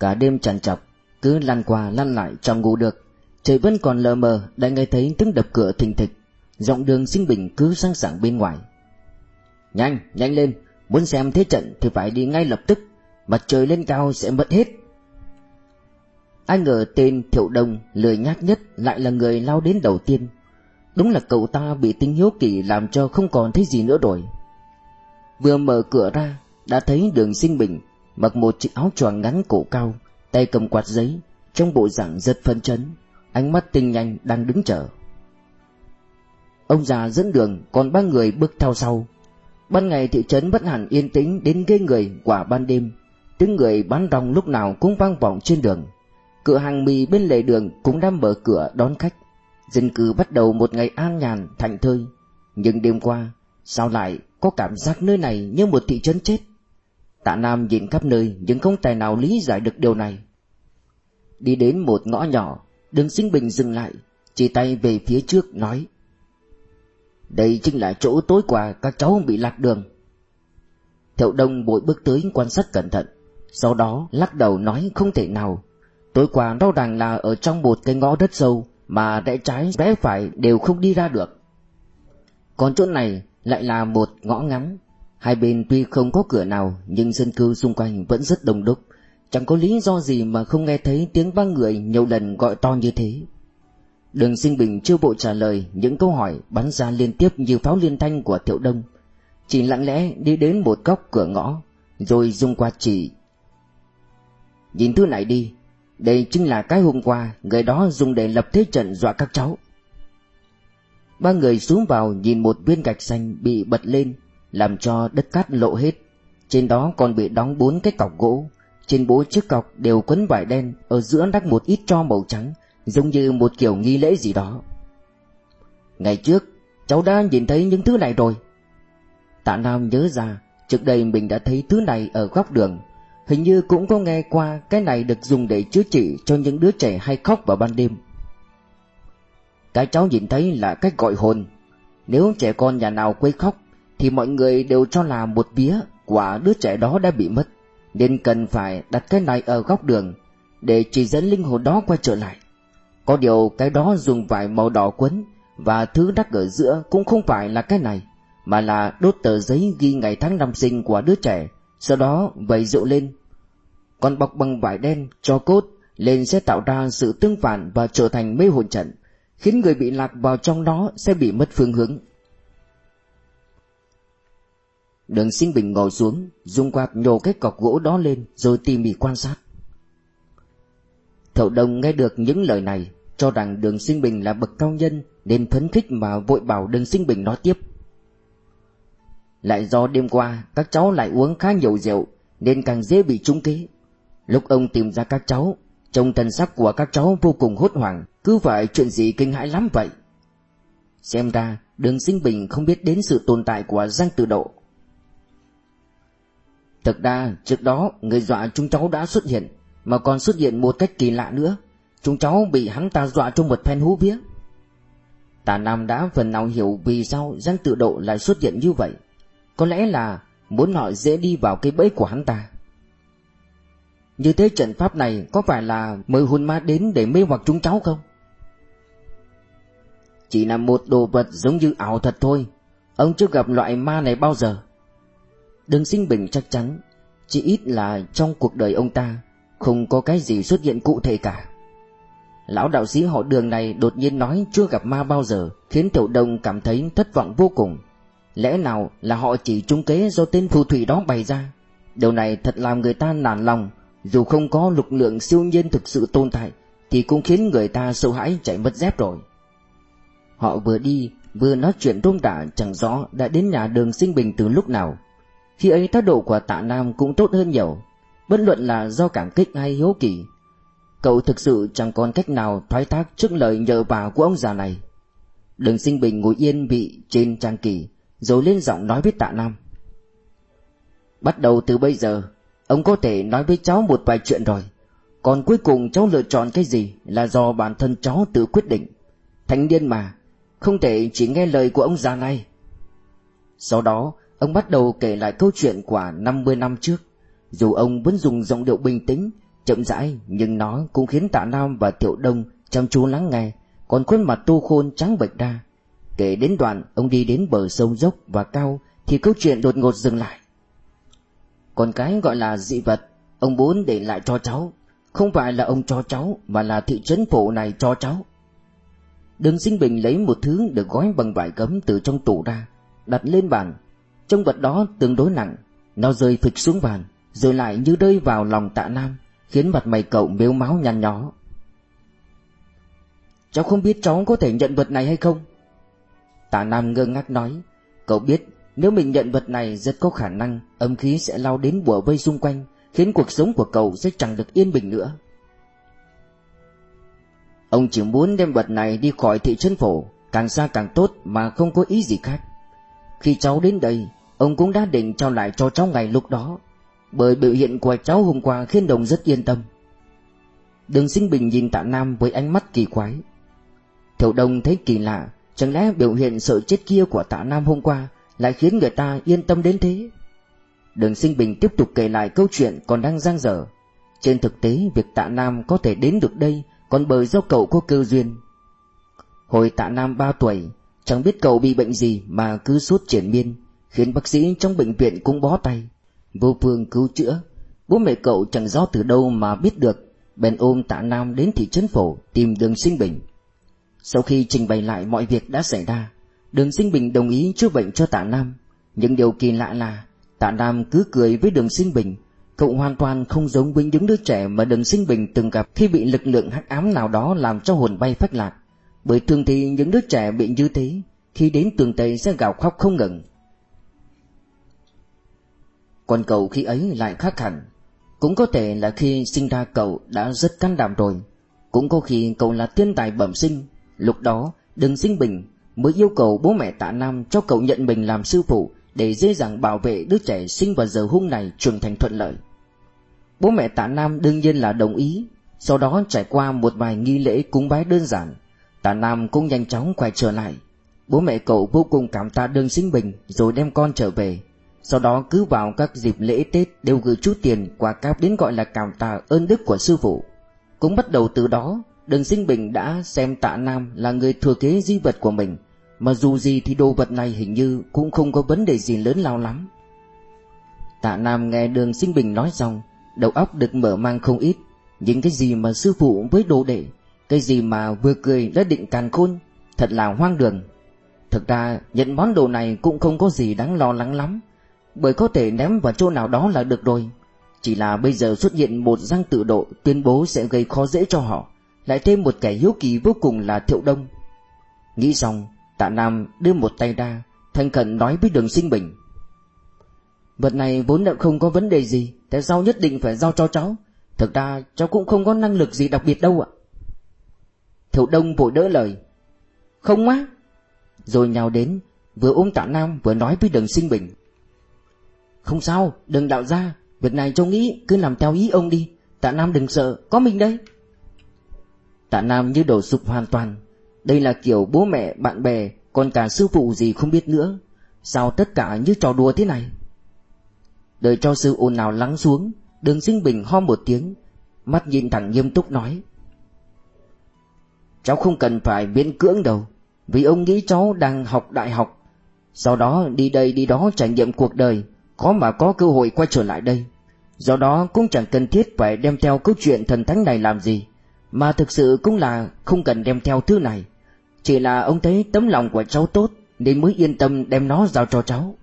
Cả đêm trằn trọc Cứ lăn qua lăn lại trong ngủ được. Trời vẫn còn lờ mờ Đã nghe thấy tiếng đập cửa thình thịch. Giọng đường sinh bình cứ sang sảng bên ngoài. Nhanh, nhanh lên Muốn xem thế trận thì phải đi ngay lập tức. Mặt trời lên cao sẽ mất hết. Ai ngờ tên Thiệu Đông lười nhác nhất lại là người lao đến đầu tiên. Đúng là cậu ta bị tính hiếu kỳ làm cho không còn thấy gì nữa rồi. Vừa mở cửa ra đã thấy đường sinh bình Mặc một chiếc áo choàng ngắn cổ cao, Tay cầm quạt giấy, Trong bộ dạng rất phấn chấn, Ánh mắt tinh nhanh đang đứng chờ. Ông già dẫn đường, Còn ba người bước theo sau. Ban ngày thị trấn bất hẳn yên tĩnh Đến ghê người quả ban đêm, Tiếng người bán rong lúc nào cũng vang vọng trên đường. Cửa hàng mì bên lề đường Cũng đang mở cửa đón khách. Dân cư bắt đầu một ngày an nhàn, thảnh thơi. Nhưng đêm qua, Sao lại có cảm giác nơi này như một thị trấn chết? Tạ Nam nhìn khắp nơi, Nhưng không tài nào lý giải được điều này. Đi đến một ngõ nhỏ, Đường sinh bình dừng lại, Chỉ tay về phía trước, nói, Đây chính là chỗ tối qua Các cháu bị lạc đường. Thiệu đông bội bước tới quan sát cẩn thận, Sau đó lắc đầu nói không thể nào, Tối qua rõ ràng là ở trong một cái ngõ đất sâu, Mà rẽ trái, rẽ phải đều không đi ra được. Còn chỗ này lại là một ngõ ngắn. Hai bên tuy không có cửa nào, Nhưng dân cư xung quanh vẫn rất đông đúc. Chẳng có lý do gì mà không nghe thấy tiếng ba người nhiều lần gọi to như thế. Đường sinh bình chưa bộ trả lời, những câu hỏi bắn ra liên tiếp như pháo liên thanh của Thiệu Đông. Chỉ lặng lẽ đi đến một góc cửa ngõ, Rồi dùng qua chỉ. Nhìn thứ này đi, Đây chính là cái hôm qua, Người đó dùng để lập thế trận dọa các cháu. Ba người xuống vào nhìn một viên gạch xanh bị bật lên. Làm cho đất cát lộ hết. Trên đó còn bị đóng bốn cái cọc gỗ. Trên bốn chiếc cọc đều quấn vải đen, Ở giữa đắp một ít tro màu trắng, Giống như một kiểu nghi lễ gì đó. Ngày trước, Cháu đã nhìn thấy những thứ này rồi. Tạ Nam nhớ ra, Trước đây mình đã thấy thứ này ở góc đường. Hình như cũng có nghe qua Cái này được dùng để chữa trị Cho những đứa trẻ hay khóc vào ban đêm. Cái cháu nhìn thấy là cách gọi hồn. Nếu trẻ con nhà nào quấy khóc thì mọi người đều cho là một vía Quả đứa trẻ đó đã bị mất, Nên cần phải đặt cái này ở góc đường Để chỉ dẫn linh hồn đó quay trở lại Có điều cái đó dùng vải màu đỏ quấn Và thứ đắc ở giữa cũng không phải là cái này, Mà là đốt tờ giấy ghi ngày tháng năm sinh của đứa trẻ, Sau đó vẩy rượu lên Còn bọc bằng vải đen cho cốt lên sẽ tạo ra sự tương phản và trở thành mê hồn trận, khiến người bị lạc vào trong đó sẽ bị mất phương hướng. Đường sinh bình ngồi xuống, dùng quạt nhổ cái cọc gỗ đó lên rồi tỉ mỉ quan sát. Thậu đồng nghe được những lời này, cho rằng đường sinh bình là bậc cao nhân nên phấn khích mà vội bảo đường sinh bình nói tiếp. Lại do đêm qua các cháu lại uống khá nhiều rượu nên càng dễ bị trúng kế. Lúc ông tìm ra các cháu, trông thần sắc của các cháu vô cùng hốt hoảng, cứ phải chuyện gì kinh hãi lắm vậy Xem ra đường sinh bình không biết đến sự tồn tại của Giang Tự Độ Thực ra, trước đó, người dọa chúng cháu đã xuất hiện, Mà còn xuất hiện một cách kỳ lạ nữa. Chúng cháu bị hắn ta dọa trong một phen hú vía. Tà Nam đã phần nào hiểu vì sao Giang Tự Độ lại xuất hiện như vậy. Có lẽ là muốn họ dễ đi vào cái bẫy của hắn ta. Như thế trận pháp này có phải là mời hồn ma đến để mê hoặc chúng cháu không? Chỉ là một đồ vật giống như ảo thật thôi. Ông chưa gặp loại ma này bao giờ. Đừng sinh bình chắc chắn, Chỉ ít là trong cuộc đời ông ta, Không có cái gì xuất hiện cụ thể cả. Lão đạo sĩ họ đường này đột nhiên nói chưa gặp ma bao giờ, Khiến tiểu đồng cảm thấy thất vọng vô cùng. Lẽ nào là họ chỉ trung kế do tên phù thủy đó bày ra? Điều này thật làm người ta nản lòng, Dù không có lực lượng siêu nhiên thực sự tồn tại, Thì cũng khiến người ta sợ hãi chạy mất dép rồi. Họ vừa đi, vừa nói chuyện rôm rả chẳng rõ đã đến nhà đường sinh bình từ lúc nào. Khi ấy thái độ của tạ Nam cũng tốt hơn nhiều, bất luận là do cảm kích hay hiếu kỳ. Cậu thực sự chẳng còn cách nào thoái thác trước lời nhờ vả của ông già này. Đường sinh bình ngồi yên bị trên trang kỳ, rồi lên giọng nói với tạ Nam. Bắt đầu từ bây giờ, ông có thể nói với cháu một vài chuyện rồi. Còn cuối cùng cháu lựa chọn cái gì là do bản thân cháu tự quyết định. Thanh niên mà, không thể chỉ nghe lời của ông già này. Sau đó, ông bắt đầu kể lại câu chuyện của 50 năm trước. Dù ông vẫn dùng giọng điệu bình tĩnh, Chậm rãi nhưng nó cũng khiến tạ Nam và Tiểu Đông chăm chú lắng nghe Còn khuôn mặt tu khôn trắng bệch ra. Kể đến đoạn ông đi đến bờ sông dốc và cao Thì câu chuyện đột ngột dừng lại. Còn cái gọi là dị vật Ông muốn để lại cho cháu. Không phải là ông cho cháu Mà là thị trấn phổ này cho cháu. Đường sinh bình lấy một thứ được gói bằng vải gấm từ trong tủ ra Đặt lên bàn. Trong vật đó tương đối nặng. Nó rơi phịch xuống bàn, Rồi lại như rơi vào lòng tạ nam, Khiến mặt mày cậu mếu máu nhăn nhó. Cháu không biết cháu có thể nhận vật này hay không? Tạ Nam ngơ ngác nói, Cậu biết, nếu mình nhận vật này rất có khả năng Âm khí sẽ lao đến bùa vây xung quanh, Khiến cuộc sống của cậu sẽ chẳng được yên bình nữa. Ông chỉ muốn đem vật này đi khỏi thị trấn phổ, Càng xa càng tốt mà không có ý gì khác. Khi cháu đến đây Ông cũng đã định trao lại cho cháu ngày lúc đó, Bởi biểu hiện của cháu hôm qua khiến đồng rất yên tâm. Đường sinh bình nhìn tạ Nam với ánh mắt kỳ quái. Thiệu đồng thấy kỳ lạ, Chẳng lẽ biểu hiện sợ chết kia của tạ Nam hôm qua Lại khiến người ta yên tâm đến thế? Đường sinh bình tiếp tục kể lại câu chuyện còn đang giang dở. Trên thực tế, việc tạ Nam có thể đến được đây Còn bởi do cậu có cơ duyên. Hồi tạ Nam 3 tuổi, Chẳng biết cậu bị bệnh gì mà cứ suốt triển miên. Khiến bác sĩ trong bệnh viện cũng bó tay. Vô phương cứu chữa. Bố mẹ cậu chẳng rõ từ đâu mà biết được. Bèn ôm tạ Nam đến thị trấn phổ Tìm đường sinh bình Sau khi trình bày lại mọi việc đã xảy ra Đường sinh bình đồng ý chữa bệnh cho tạ Nam. Nhưng điều kỳ lạ là Tạ Nam cứ cười với đường sinh bình Cậu hoàn toàn không giống với những đứa trẻ mà đường sinh bình từng gặp khi bị lực lượng hắc ám nào đó làm cho hồn bay phách lạc. Bởi thường thì những đứa trẻ bị như thế, khi đến tường Tây sẽ gào khóc không ngừng. Còn cậu khi ấy lại khác hẳn. Cũng có thể là khi sinh ra cậu đã rất can đảm rồi. Cũng có khi cậu là thiên tài bẩm sinh. Lúc đó, đừng sinh bình mới yêu cầu bố mẹ tạ Nam cho cậu nhận mình làm sư phụ để dễ dàng bảo vệ đứa trẻ sinh vào giờ hung này trưởng thành thuận lợi. Bố mẹ tạ Nam đương nhiên là đồng ý, sau đó trải qua một vài nghi lễ cúng bái đơn giản, tạ Nam cũng nhanh chóng quay trở lại. Bố mẹ cậu vô cùng cảm tạ đương sinh bình rồi đem con trở về. Sau đó cứ vào các dịp lễ Tết đều gửi chút tiền quà cáp đến gọi là cảm tạ ơn đức của sư phụ. Cũng bắt đầu từ đó, đường sinh bình đã xem tạ Nam là người thừa kế di vật của mình. Mà dù gì thì đồ vật này hình như cũng không có vấn đề gì lớn lao lắm. Tạ Nam nghe đường sinh bình nói xong Đầu óc được mở mang không ít. Những cái gì mà sư phụ với đồ đệ Cái gì mà vừa cười đã định càn khôn Thật là hoang đường. Thực ra nhận món đồ này cũng không có gì đáng lo lắng lắm. Bởi có thể ném vào chỗ nào đó là được rồi. Chỉ là bây giờ xuất hiện một răng tự độ Tuyên bố sẽ gây khó dễ cho họ, Lại thêm một kẻ hiếu kỳ vô cùng là Thiệu Đông. Nghĩ xong, Tạ Nam đưa một tay ra, Thành khẩn nói với đường sinh bình. Vật này vốn đã không có vấn đề gì, Tại sao nhất định phải giao cho cháu? Thực ra cháu cũng không có năng lực gì đặc biệt đâu ạ. Thiệu Đông vội đỡ lời. Không á. Rồi nhào đến, Vừa ôm tạ Nam vừa nói với đường sinh bình. Không sao đừng đạo ra Việc này cháu nghĩ cứ làm theo ý ông đi Tạ Nam đừng sợ có mình đây Tạ Nam như đổ sụp hoàn toàn đây là kiểu bố mẹ, bạn bè, còn cả sư phụ gì không biết nữa. Sao tất cả như trò đùa thế này? Đợi cho sư ồn nào lắng xuống, đường sinh bình ho một tiếng, mắt nhìn thẳng nghiêm túc nói. Cháu không cần phải miễn cưỡng đâu, vì ông nghĩ cháu đang học đại học. Sau đó đi đây đi đó trải nghiệm cuộc đời, có mà có cơ hội quay trở lại đây. Do đó cũng chẳng cần thiết phải đem theo câu chuyện thần thánh này làm gì, mà thực sự cũng là không cần đem theo thứ này. Chỉ là ông thấy tấm lòng của cháu tốt Nên mới yên tâm đem nó giao cho cháu.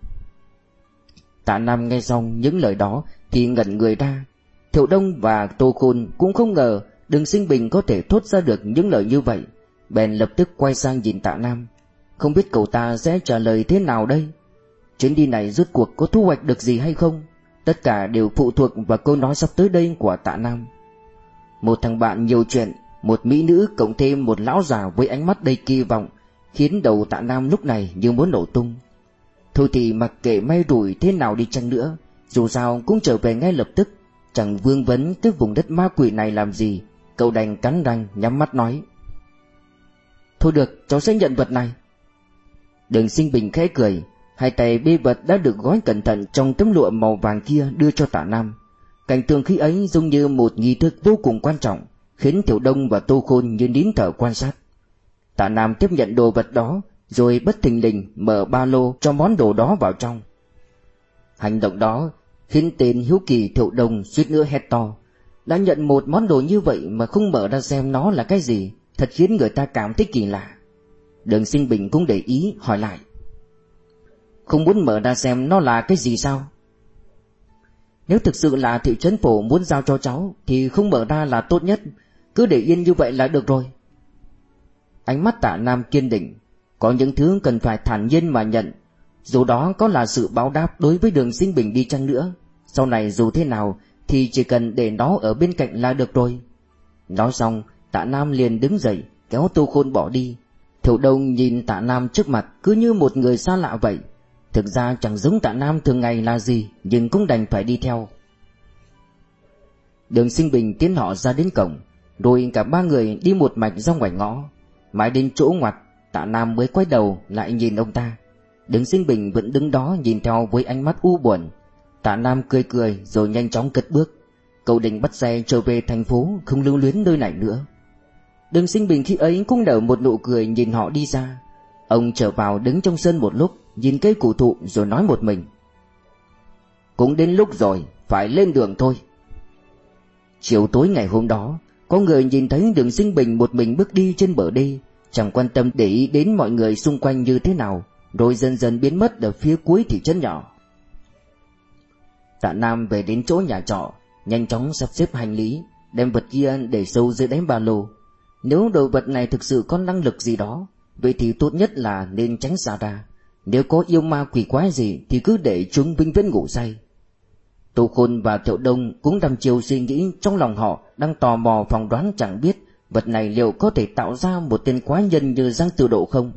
Tạ Nam nghe xong những lời đó Thì ngẩn người ra. Thiệu Đông và Tô Khôn cũng không ngờ Đường Sinh Bình có thể thốt ra được những lời như vậy. Bèn lập tức quay sang nhìn Tạ Nam. Không biết cậu ta sẽ trả lời thế nào đây? Chuyến đi này rốt cuộc có thu hoạch được gì hay không? Tất cả đều phụ thuộc vào câu nói sắp tới đây của Tạ Nam. Một thằng bạn nhiều chuyện, một mỹ nữ cộng thêm một lão già với ánh mắt đầy kỳ vọng, Khiến đầu tạ nam lúc này như muốn nổ tung. Thôi thì mặc kệ may rủi thế nào đi chăng nữa, Dù sao cũng trở về ngay lập tức, Chẳng vương vấn cái vùng đất ma quỷ này làm gì, Cậu đành cắn răng nhắm mắt nói. Thôi được, cháu sẽ nhận vật này. Đường sinh bình khẽ cười. Hai tay bê vật đã được gói cẩn thận trong tấm lụa màu vàng kia đưa cho tạ Nam Cảnh tượng khi ấy giống như một nghi thức vô cùng quan trọng, khiến Tiểu Đông và Tô Khôn như nín thở quan sát. Tạ Nam tiếp nhận đồ vật đó, rồi bất thình lình mở ba lô cho món đồ đó vào trong. Hành động đó khiến tên hiếu kỳ Tiểu Đông suýt nữa hét to. Đã nhận một món đồ như vậy mà không mở ra xem nó là cái gì, thật khiến người ta cảm thấy kỳ lạ. Đường sinh bình cũng để ý hỏi lại. Không muốn mở ra xem nó là cái gì sao? Nếu thực sự là thị trấn phổ muốn giao cho cháu, Thì không mở ra là tốt nhất. Cứ để yên như vậy là được rồi. Ánh mắt tạ Nam kiên định. Có những thứ cần phải thản nhiên mà nhận. Dù đó có là sự báo đáp đối với đường sinh bình đi chăng nữa, Sau này dù thế nào Thì chỉ cần để nó ở bên cạnh là được rồi. Nói xong, tạ Nam liền đứng dậy, Kéo tô khôn bỏ đi. Thiệu đông nhìn tạ Nam trước mặt Cứ như một người xa lạ vậy. Thực ra chẳng giống tạ Nam thường ngày là gì, Nhưng cũng đành phải đi theo. Đường sinh bình tiến họ ra đến cổng, Rồi cả ba người đi một mạch ra ngoài ngõ. Mãi đến chỗ ngoặt, Tạ Nam mới quay đầu lại nhìn ông ta. Đường sinh bình vẫn đứng đó nhìn theo với ánh mắt u buồn. Tạ Nam cười cười rồi nhanh chóng cất bước. Cậu định bắt xe trở về thành phố, Không lưu luyến nơi này nữa. Đường sinh bình khi ấy cũng nở một nụ cười nhìn họ đi ra. Ông trở vào đứng trong sân một lúc Nhìn cây cụ thụ rồi nói một mình. Cũng đến lúc rồi, Phải lên đường thôi. Chiều tối ngày hôm đó, Có người nhìn thấy đường sinh bình một mình bước đi trên bờ đê, Chẳng quan tâm để ý đến mọi người xung quanh như thế nào, Rồi dần dần biến mất ở phía cuối thị trấn nhỏ. Tạ Nam về đến chỗ nhà trọ, Nhanh chóng sắp xếp hành lý, Đem vật kia để sâu dưới đáy ba lô. Nếu đồ vật này thực sự có năng lực gì đó, Vậy thì tốt nhất là nên tránh xa ra. Nếu có yêu ma quỷ quái gì Thì cứ để chúng vinh viễn ngủ say Tô Khôn và Thiệu Đông cũng đăm chiều suy nghĩ trong lòng họ đang tò mò phỏng đoán chẳng biết vật này liệu có thể tạo ra một tên quái nhân như Giang Tự Độ không.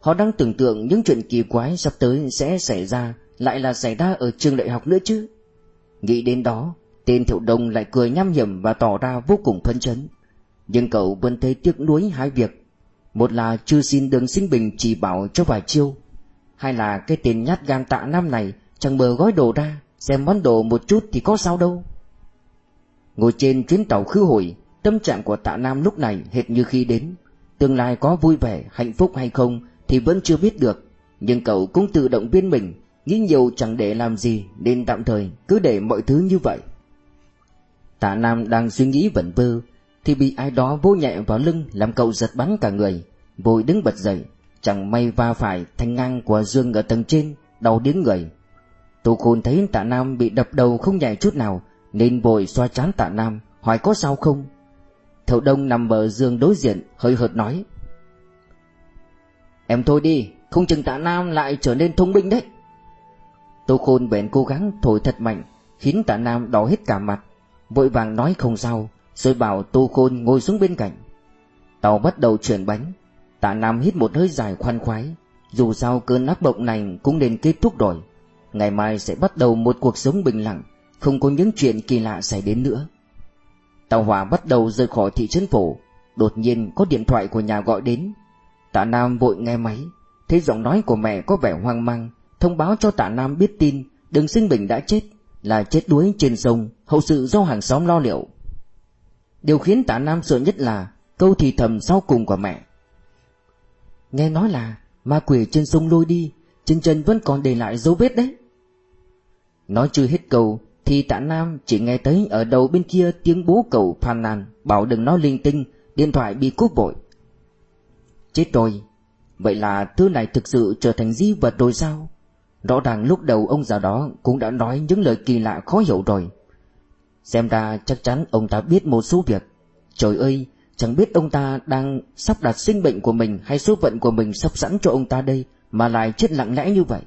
Họ đang tưởng tượng những chuyện kỳ quái sắp tới sẽ xảy ra lại là xảy ra ở trường đại học nữa chứ. Nghĩ đến đó, tên Thiệu Đông lại cười nham hiểm và tỏ ra vô cùng phấn chấn. Nhưng cậu vẫn thấy tiếc nuối hai việc. Một là chưa xin đường sinh bình chỉ bảo cho vài chiêu hay là cái tiền nhát gan tạ nam này chẳng bờ gói đồ ra Xem món đồ một chút thì có sao đâu. Ngồi trên chuyến tàu khứ hồi Tâm trạng của tạ Nam lúc này hệt như khi đến. Tương lai có vui vẻ, hạnh phúc hay không Thì vẫn chưa biết được. Nhưng cậu cũng tự động viên mình Nghĩ nhiều chẳng để làm gì Nên tạm thời cứ để mọi thứ như vậy. Tạ Nam đang suy nghĩ vẩn vơ Thì bị ai đó vô nhẹ vào lưng Làm cậu giật bắn cả người Vội đứng bật dậy. Chẳng may va phải, thanh ngang của Dương ở tầng trên, Đau điếng người. Tô Khôn thấy tạ Nam bị đập đầu không nhảy chút nào, Nên vội xoa chán tạ Nam, Hỏi có sao không? Thậu Đông nằm bờ giường đối diện, Hơi hợt nói. Em thôi đi, Không chừng tạ Nam lại trở nên thông minh đấy. Tô Khôn bèn cố gắng thổi thật mạnh, Khiến tạ Nam đỏ hết cả mặt. Vội vàng nói không sao, Rồi bảo Tô Khôn ngồi xuống bên cạnh. Tàu bắt đầu chuyển bánh. Tạ Nam hít một hơi dài khoan khoái. Dù sao cơn ác bộng này cũng nên kết thúc rồi. Ngày mai sẽ bắt đầu một cuộc sống bình lặng, Không có những chuyện kỳ lạ xảy đến nữa. Tàu hỏa bắt đầu rời khỏi thị trấn phổ Đột nhiên có điện thoại của nhà gọi đến. Tạ Nam vội nghe máy. Thấy giọng nói của mẹ có vẻ hoang mang, Thông báo cho Tạ Nam biết tin, Đường sinh bình đã chết, Là chết đuối trên sông, Hậu sự do hàng xóm lo liệu. Điều khiến Tạ Nam sợ nhất là Câu thì thầm sau cùng của mẹ. Nghe nói là Ma quỷ trên sông lôi đi, Trên chân vẫn còn để lại dấu vết đấy. Nói chưa hết cầu Thì tạ Nam chỉ nghe thấy ở đầu bên kia tiếng bố cậu phàn nàn, Bảo đừng nói linh tinh, Điện thoại bị cúp bội Chết rồi, Vậy là thứ này thực sự trở thành di vật rồi sao? Rõ ràng lúc đầu ông già đó Cũng đã nói những lời kỳ lạ khó hiểu rồi. Xem ra chắc chắn ông ta biết một số việc. Trời ơi Chẳng biết ông ta đang sắp đặt sinh bệnh của mình Hay số phận của mình sắp sẵn cho ông ta đây Mà lại chết lặng lẽ như vậy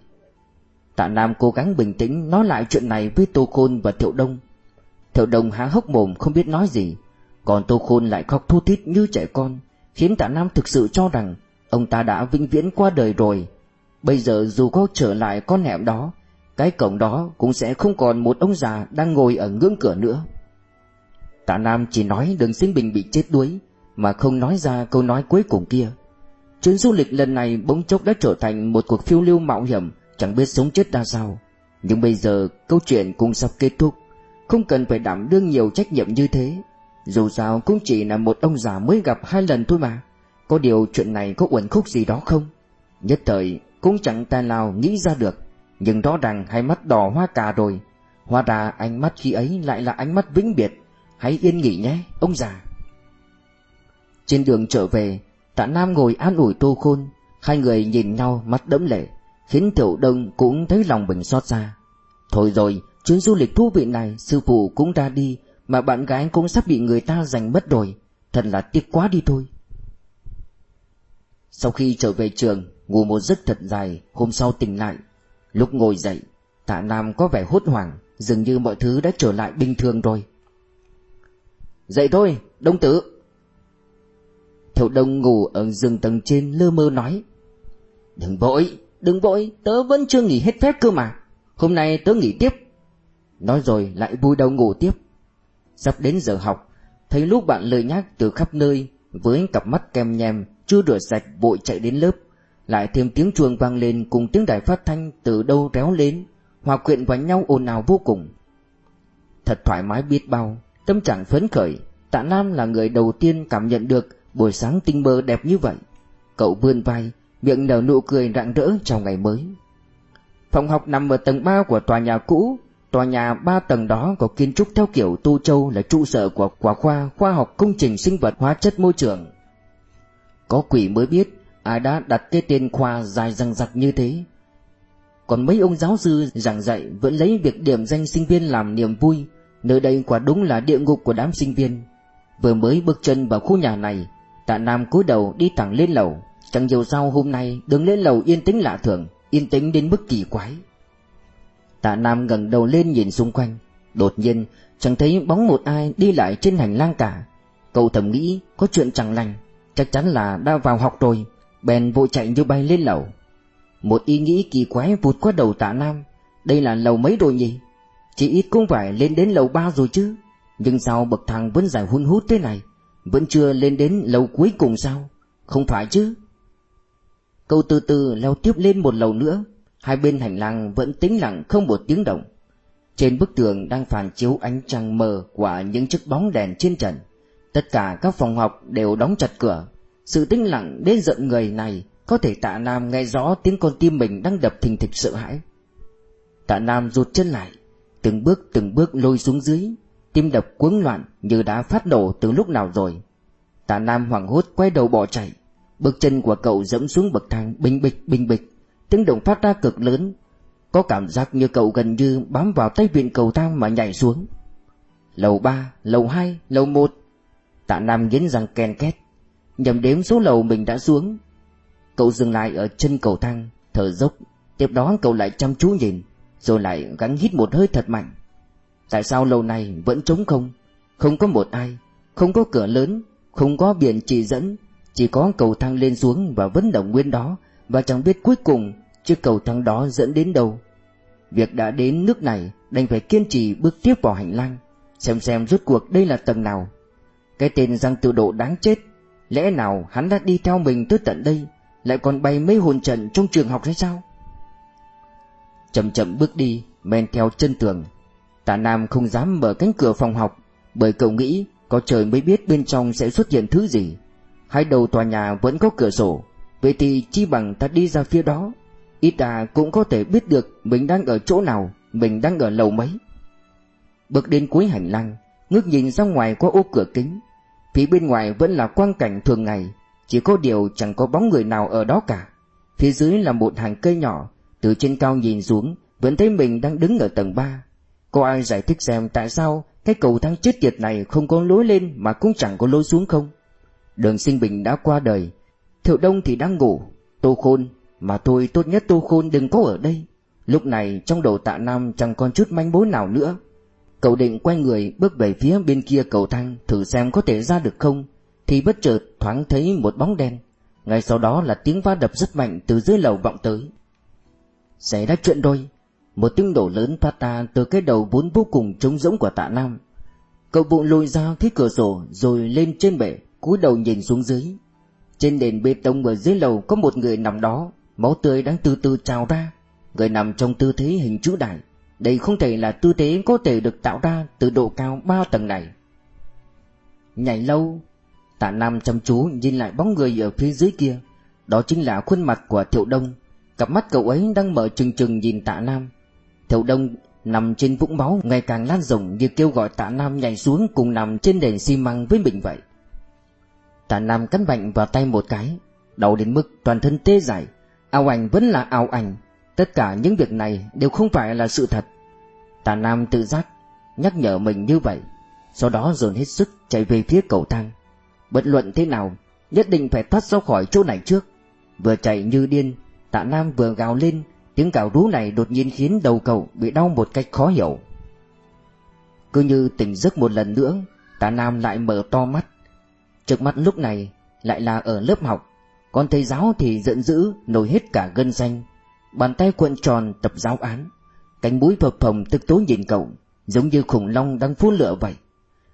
Tạ Nam cố gắng bình tĩnh nói lại chuyện này với Tô Khôn và Thiệu Đông. Thiệu Đông há hốc mồm không biết nói gì, còn Tô Khôn lại khóc thu thít như trẻ con, khiến Tạ Nam thực sự cho rằng ông ta đã vĩnh viễn qua đời rồi. Bây giờ dù có trở lại con hẻm đó, cái cổng đó cũng sẽ không còn một ông già đang ngồi ở ngưỡng cửa nữa. Tạ Nam chỉ nói đường sinh bình bị chết đuối, mà không nói ra câu nói cuối cùng kia. Chuyến du lịch lần này bỗng chốc đã trở thành một cuộc phiêu lưu mạo hiểm chẳng biết sống chết ra sao. Nhưng bây giờ câu chuyện cũng sắp kết thúc. Không cần phải đảm đương nhiều trách nhiệm như thế Dù sao cũng chỉ là một ông già mới gặp hai lần thôi mà Có điều chuyện này có uẩn khúc gì đó không Nhất thời cũng chẳng tài nào nghĩ ra được Nhưng rõ ràng hai mắt đỏ hoa cà rồi Hóa ra ánh mắt khi ấy lại là ánh mắt vĩnh biệt Hãy yên nghỉ nhé, ông già. Trên đường trở về, Tạ Nam ngồi an ủi Tô Khôn. Hai người nhìn nhau mắt đẫm lệ, Khiến Tiểu Đông cũng thấy lòng mình xót xa. Thôi rồi, Chuyến du lịch thú vị này Sư phụ cũng ra đi, Mà bạn gái cũng sắp bị người ta giành mất rồi. Thật là tiếc quá đi thôi. Sau khi trở về trường, Ngủ một giấc thật dài, Hôm sau tỉnh lại. Lúc ngồi dậy, Tạ Nam có vẻ hốt hoảng, Dường như mọi thứ đã trở lại bình thường rồi. Dậy thôi, Đông tử. Thiệu Đông ngủ ở giường tầng trên, lơ mơ nói, Đừng vội Đừng vội, Tớ vẫn chưa nghỉ hết phép cơ mà. Hôm nay tớ nghỉ tiếp. Nói rồi lại vui đầu ngủ tiếp. Sắp đến giờ học, Thấy lúc bạn lời nhắc từ khắp nơi, Với cặp mắt kem nhem Chưa rửa sạch vội chạy đến lớp, Lại thêm tiếng chuông vang lên Cùng tiếng đài phát thanh từ đâu réo lên, Hòa quyện vào nhau ồn ào vô cùng. Thật thoải mái biết bao. Tâm trạng phấn khởi Tạ Nam là người đầu tiên cảm nhận được Buổi sáng tinh mơ đẹp như vậy Cậu vươn vai Miệng nở nụ cười rạng rỡ trong ngày mới Phòng học nằm ở tầng 3 của tòa nhà cũ Tòa nhà 3 tầng đó có kiến trúc theo kiểu Tu Châu là trụ sở của quả khoa khoa học công trình sinh vật hóa chất môi trường. Có quỷ mới biết ai đã đặt cái tên khoa dài răng rặc như thế. Còn mấy ông giáo sư giảng dạy vẫn lấy việc điểm danh sinh viên làm niềm vui, nơi đây quả đúng là địa ngục của đám sinh viên. Vừa mới bước chân vào khu nhà này, Tạ Nam cúi đầu đi thẳng lên lầu, chẳng nhiều sao hôm nay đứng lên lầu yên tĩnh lạ thường, yên tĩnh đến mức kỳ quái. Tạ Nam ngẩng đầu lên nhìn xung quanh. Đột nhiên chẳng thấy bóng một ai đi lại trên hành lang cả. Cậu thầm nghĩ có chuyện chẳng lành. Chắc chắn là đã vào học rồi. Bèn vội chạy như bay lên lầu. Một ý nghĩ kỳ quái vụt qua đầu tạ Nam. Đây là lầu mấy rồi nhỉ? Chỉ ít cũng phải lên đến lầu ba rồi chứ. Nhưng sao bậc thang vẫn dài hun hút thế này? Vẫn chưa lên đến lầu cuối cùng sao? Không phải chứ. Câu từ từ leo tiếp lên một lầu nữa. Hai bên hành lang vẫn tĩnh lặng không một tiếng động. Trên bức tường đang phản chiếu ánh trăng mờ Của những chiếc bóng đèn trên trần. Tất cả các phòng học đều đóng chặt cửa. Sự tĩnh lặng đến giận người này Có thể tạ Nam nghe rõ tiếng con tim mình đang đập thình thịch sợ hãi. Tạ Nam rụt chân lại. Từng bước từng bước lôi xuống dưới. Tim đập cuống loạn như đã phát nổ từ lúc nào rồi. Tạ Nam hoảng hốt quay đầu bỏ chạy. Bước chân của cậu dẫm xuống bậc thang, bình bịch bình bịch. Tiếng động phát ra cực lớn. Có cảm giác như cậu gần như bám vào tay vịn cầu thang mà nhảy xuống. Lầu ba, lầu hai, lầu một. Tạ nam nghiến răng ken két. Nhầm đếm số lầu mình đã xuống. Cậu dừng lại ở chân cầu thang, thở dốc. Tiếp đó cậu lại chăm chú nhìn rồi lại gắng hít một hơi thật mạnh tại sao lâu này vẫn trống không không có một ai không có cửa lớn không có biển chỉ dẫn chỉ có cầu thang lên xuống và vẫn đồng nguyên đó và chẳng biết cuối cùng chiếc cầu thang đó dẫn đến đâu. Việc đã đến nước này đành phải kiên trì bước tiếp vào hành lang, xem xem rốt cuộc đây là tầng nào. Cái tên Giang Tự Độ đáng chết, lẽ nào hắn đã đi theo mình tới tận đây, lại còn bay mấy hồn trận trong trường học hay sao? Chậm chậm bước đi, men theo chân tường. Tạ Nam không dám mở cánh cửa phòng học, bởi cậu nghĩ có trời mới biết bên trong sẽ xuất hiện thứ gì. Hai đầu tòa nhà vẫn có cửa sổ, Vậy thì chi bằng ta đi ra phía đó Ít ta cũng có thể biết được Mình đang ở chỗ nào Mình đang ở lầu mấy Bước đến cuối hành lang Ngước nhìn ra ngoài qua ô cửa kính Phía bên ngoài vẫn là quang cảnh thường ngày Chỉ có điều chẳng có bóng người nào ở đó cả Phía dưới là một hàng cây nhỏ từ trên cao nhìn xuống, Vẫn thấy mình đang đứng ở tầng 3 Có ai giải thích xem tại sao Cái cầu thang chết tiệt này không có lối lên Mà cũng chẳng có lối xuống không? Đường sinh bình đã qua đời Thiệu Đông thì đang ngủ, Tô Khôn, Mà tôi tốt nhất Tô Khôn đừng có ở đây. Lúc này trong đầu tạ Nam chẳng còn chút manh mối nào nữa. Cậu định quay người bước về phía bên kia cầu thang Thử xem có thể ra được không, Thì bất chợt thoáng thấy một bóng đen. Ngay sau đó là tiếng va đập rất mạnh từ dưới lầu vọng tới. Xảy ra chuyện rồi Một tiếng đổ lớn phát ra từ cái đầu vốn vô cùng trống rỗng của tạ Nam. Cậu bụng lùi ra phía cửa sổ rồi lên trên bể cúi đầu nhìn xuống dưới. Trên nền bê tông ở dưới lầu có một người nằm đó, Máu tươi đang từ từ trào ra. Người nằm trong tư thế hình chữ đại. Đây không thể là tư thế có thể được tạo ra từ độ cao ba tầng này. Nhảy lâu, Tạ Nam chăm chú nhìn lại bóng người ở phía dưới kia. Đó chính là khuôn mặt của Thiệu Đông. Cặp mắt cậu ấy đang mở trừng trừng nhìn Tạ Nam. Thiệu Đông, nằm trên vũng máu, ngày càng lan rộng như kêu gọi Tạ Nam nhảy xuống cùng nằm trên nền xi măng với mình vậy. Tạ Nam cắn mạnh vào tay một cái, Đau đến mức toàn thân tê dại. Ảo ảnh vẫn là ảo ảnh. Tất cả những việc này đều không phải là sự thật. Tạ Nam tự giác Nhắc nhở mình như vậy, Sau đó dồn hết sức chạy về phía cầu thang. Bất luận thế nào, Nhất định phải thoát ra khỏi chỗ này trước. Vừa chạy như điên Tạ Nam vừa gào lên, Tiếng gào rú này đột nhiên khiến đầu cậu bị đau một cách khó hiểu. Cứ như tỉnh giấc một lần nữa, Tạ Nam lại mở to mắt. Trước mắt lúc này lại là ở lớp học, Còn thầy giáo thì giận dữ nổi hết cả gân xanh. Bàn tay cuộn tròn tập giáo án, Cánh mũi phập phồng tức tối nhìn cậu, Giống như khủng long đang phun lửa vậy.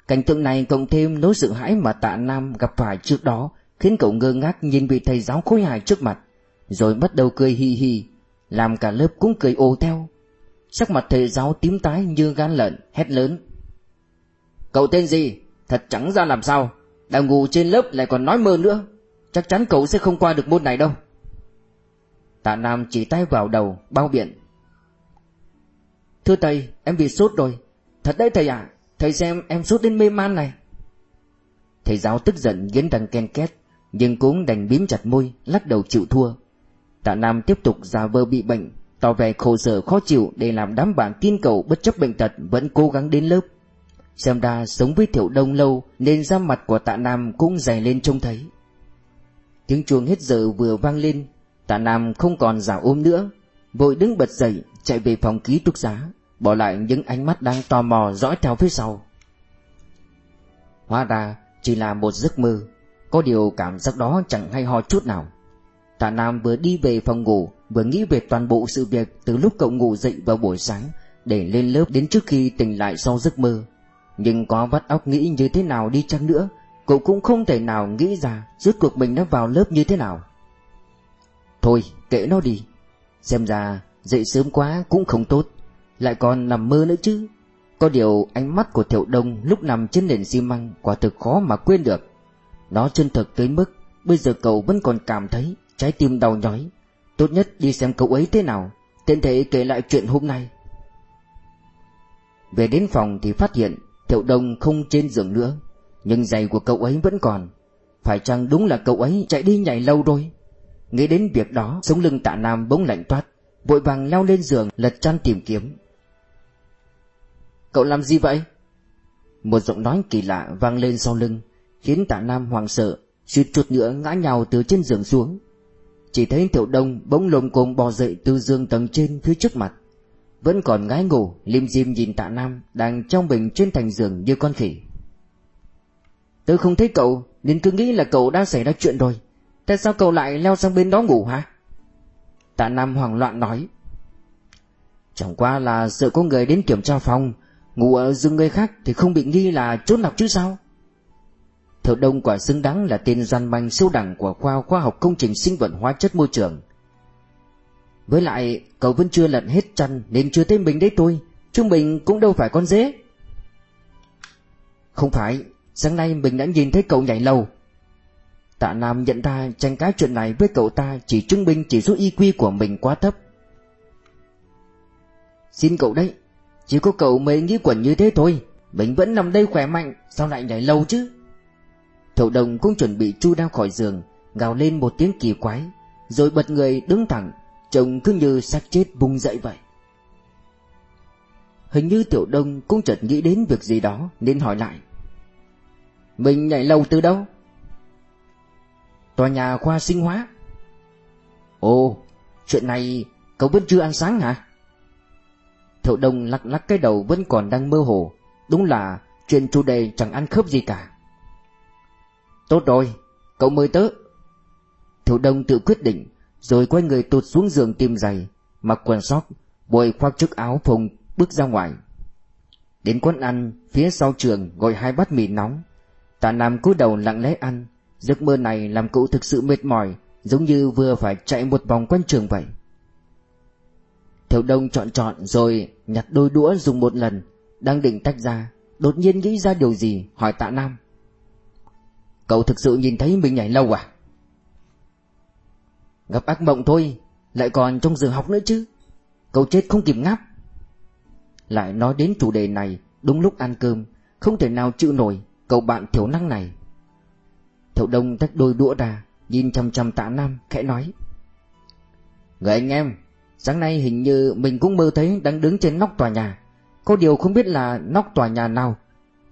Cảnh tượng này cộng thêm nỗi sợ hãi mà tạ Nam gặp phải trước đó Khiến cậu ngơ ngác nhìn vị thầy giáo khối hài trước mặt. Rồi bắt đầu cười hi hi Làm cả lớp cũng cười ô theo. Sắc mặt thầy giáo tím tái như gan lợn, Hét lớn. Cậu tên gì? Thật chẳng ra làm sao. Đang ngủ trên lớp lại còn nói mơ nữa. Chắc chắn cậu sẽ không qua được môn này đâu. Tạ Nam chỉ tay vào đầu, Bao biện. Thưa thầy, em bị sốt rồi. Thật đấy thầy ạ. Thầy xem em sốt đến mê man này. Thầy giáo tức giận, nghiến răng ken két, Nhưng cũng đành bím chặt môi, Lắc đầu chịu thua. Tạ Nam tiếp tục giả vờ bị bệnh, Tỏ vẻ khổ sở, khó chịu Để làm đám bạn tin cầu bất chấp bệnh tật Vẫn cố gắng đến lớp. Xem ra sống với Thiệu Đông lâu Nên da mặt của tạ Nam cũng dày lên trông thấy. Tiếng chuông hết giờ vừa vang lên, Tạ Nam không còn giả ôm nữa, Vội đứng bật dậy, Chạy về phòng ký túc xá, Bỏ lại những ánh mắt đang tò mò dõi theo phía sau. Hóa ra chỉ là một giấc mơ, Có điều cảm giác đó chẳng hay ho chút nào. Tạ Nam vừa đi về phòng ngủ, Vừa nghĩ về toàn bộ sự việc Từ lúc cậu ngủ dậy vào buổi sáng, Để lên lớp đến trước khi tỉnh lại sau giấc mơ. Nhưng có vắt óc nghĩ như thế nào đi chăng nữa, Cậu cũng không thể nào nghĩ ra Rốt cuộc mình đã vào lớp như thế nào. Thôi, kệ nó đi. Xem ra, dậy sớm quá cũng không tốt. Lại còn nằm mơ nữa chứ. Có điều ánh mắt của Thiệu Đông lúc nằm trên nền xi măng Quả thực khó mà quên được. Nó chân thực tới mức Bây giờ cậu vẫn còn cảm thấy trái tim đau nhói. Tốt nhất đi xem cậu ấy thế nào, Tiện thể kể lại chuyện hôm nay. Về đến phòng thì phát hiện Thiệu Đông không trên giường nữa, Nhưng giày của cậu ấy vẫn còn. Phải chăng đúng là cậu ấy chạy đi nhảy lâu rồi? Nghĩ đến việc đó, Sống lưng tạ Nam bỗng lạnh toát, Vội vàng leo lên giường, lật chăn tìm kiếm. Cậu làm gì vậy? Một giọng nói kỳ lạ vang lên sau lưng, Khiến tạ Nam hoảng sợ, suýt chút nữa ngã nhào từ trên giường xuống. Chỉ thấy Tiểu Đông bỗng lồm cồm bò dậy từ giường tầng trên phía trước mặt. Vẫn còn ngái ngủ, lim dim nhìn tạ Nam Đang trong bình trên thành giường như con khỉ. Tôi không thấy cậu, Nên cứ nghĩ là cậu đã xảy ra chuyện rồi. Tại sao cậu lại leo sang bên đó ngủ hả? Tạ Nam hoảng loạn nói. Chẳng qua là sợ có người đến kiểm tra phòng, Ngủ ở giường người khác thì không bị nghi là trốn học chứ sao? Thợ đông quả xứng đáng là tên gian manh siêu đẳng của khoa khoa học công trình sinh vật hóa chất môi trường. Với lại cậu vẫn chưa lận hết chăn nên chưa thấy mình đấy tôi. Chứ mình cũng đâu phải con dế. Không phải Sáng nay mình đã nhìn thấy cậu nhảy lầu. Tạ Nam nhận ra tranh cãi chuyện này với cậu ta chỉ chứng minh chỉ số IQ của mình quá thấp. Xin cậu đấy, chỉ có cậu mới nghĩ quẩn như thế thôi, mình vẫn nằm đây khỏe mạnh, sao lại nhảy lâu chứ? Thậu đồng cũng chuẩn bị chu đao khỏi giường, gào lên một tiếng kỳ quái, rồi bật người đứng thẳng, trông cứ như xác chết bung dậy vậy. Hình như Tiểu Đông cũng chợt nghĩ đến việc gì đó nên hỏi lại. Mình nhảy lâu từ đâu? Tòa nhà khoa sinh hóa Ồ Chuyện này cậu vẫn chưa ăn sáng hả Thiệu đông lắc lắc cái đầu vẫn còn đang mơ hồ Đúng là chuyện chủ đề chẳng ăn khớp gì cả Tốt rồi Cậu mời tớ. Thiệu đông tự quyết định Rồi quay người tụt xuống giường tìm giày Mặc quần sóc Bồi khoác chiếc áo phồng bước ra ngoài. Đến quán ăn Phía sau trường gọi hai bát mì nóng. Tạ Nam cúi đầu lặng lẽ ăn Giấc mơ này làm cậu thực sự mệt mỏi Giống như vừa phải chạy một vòng quanh trường vậy. Thiệu Đông chọn chọn rồi nhặt đôi đũa dùng một lần, đang định tách ra, đột nhiên nghĩ ra điều gì, hỏi tạ Nam. Cậu thực sự nhìn thấy mình nhảy lâu à? Gặp ác mộng thôi, lại còn trong giờ học nữa chứ. Cậu chết không kịp ngáp. Lại nói đến chủ đề này, đúng lúc ăn cơm, không thể nào chịu nổi cậu bạn thiểu năng này. Thiệu Đông tách đôi đũa ra, nhìn chăm chăm tạ Nam, khẽ nói. Người anh em, sáng nay hình như mình cũng mơ thấy đang đứng trên nóc tòa nhà. Có điều không biết là nóc tòa nhà nào.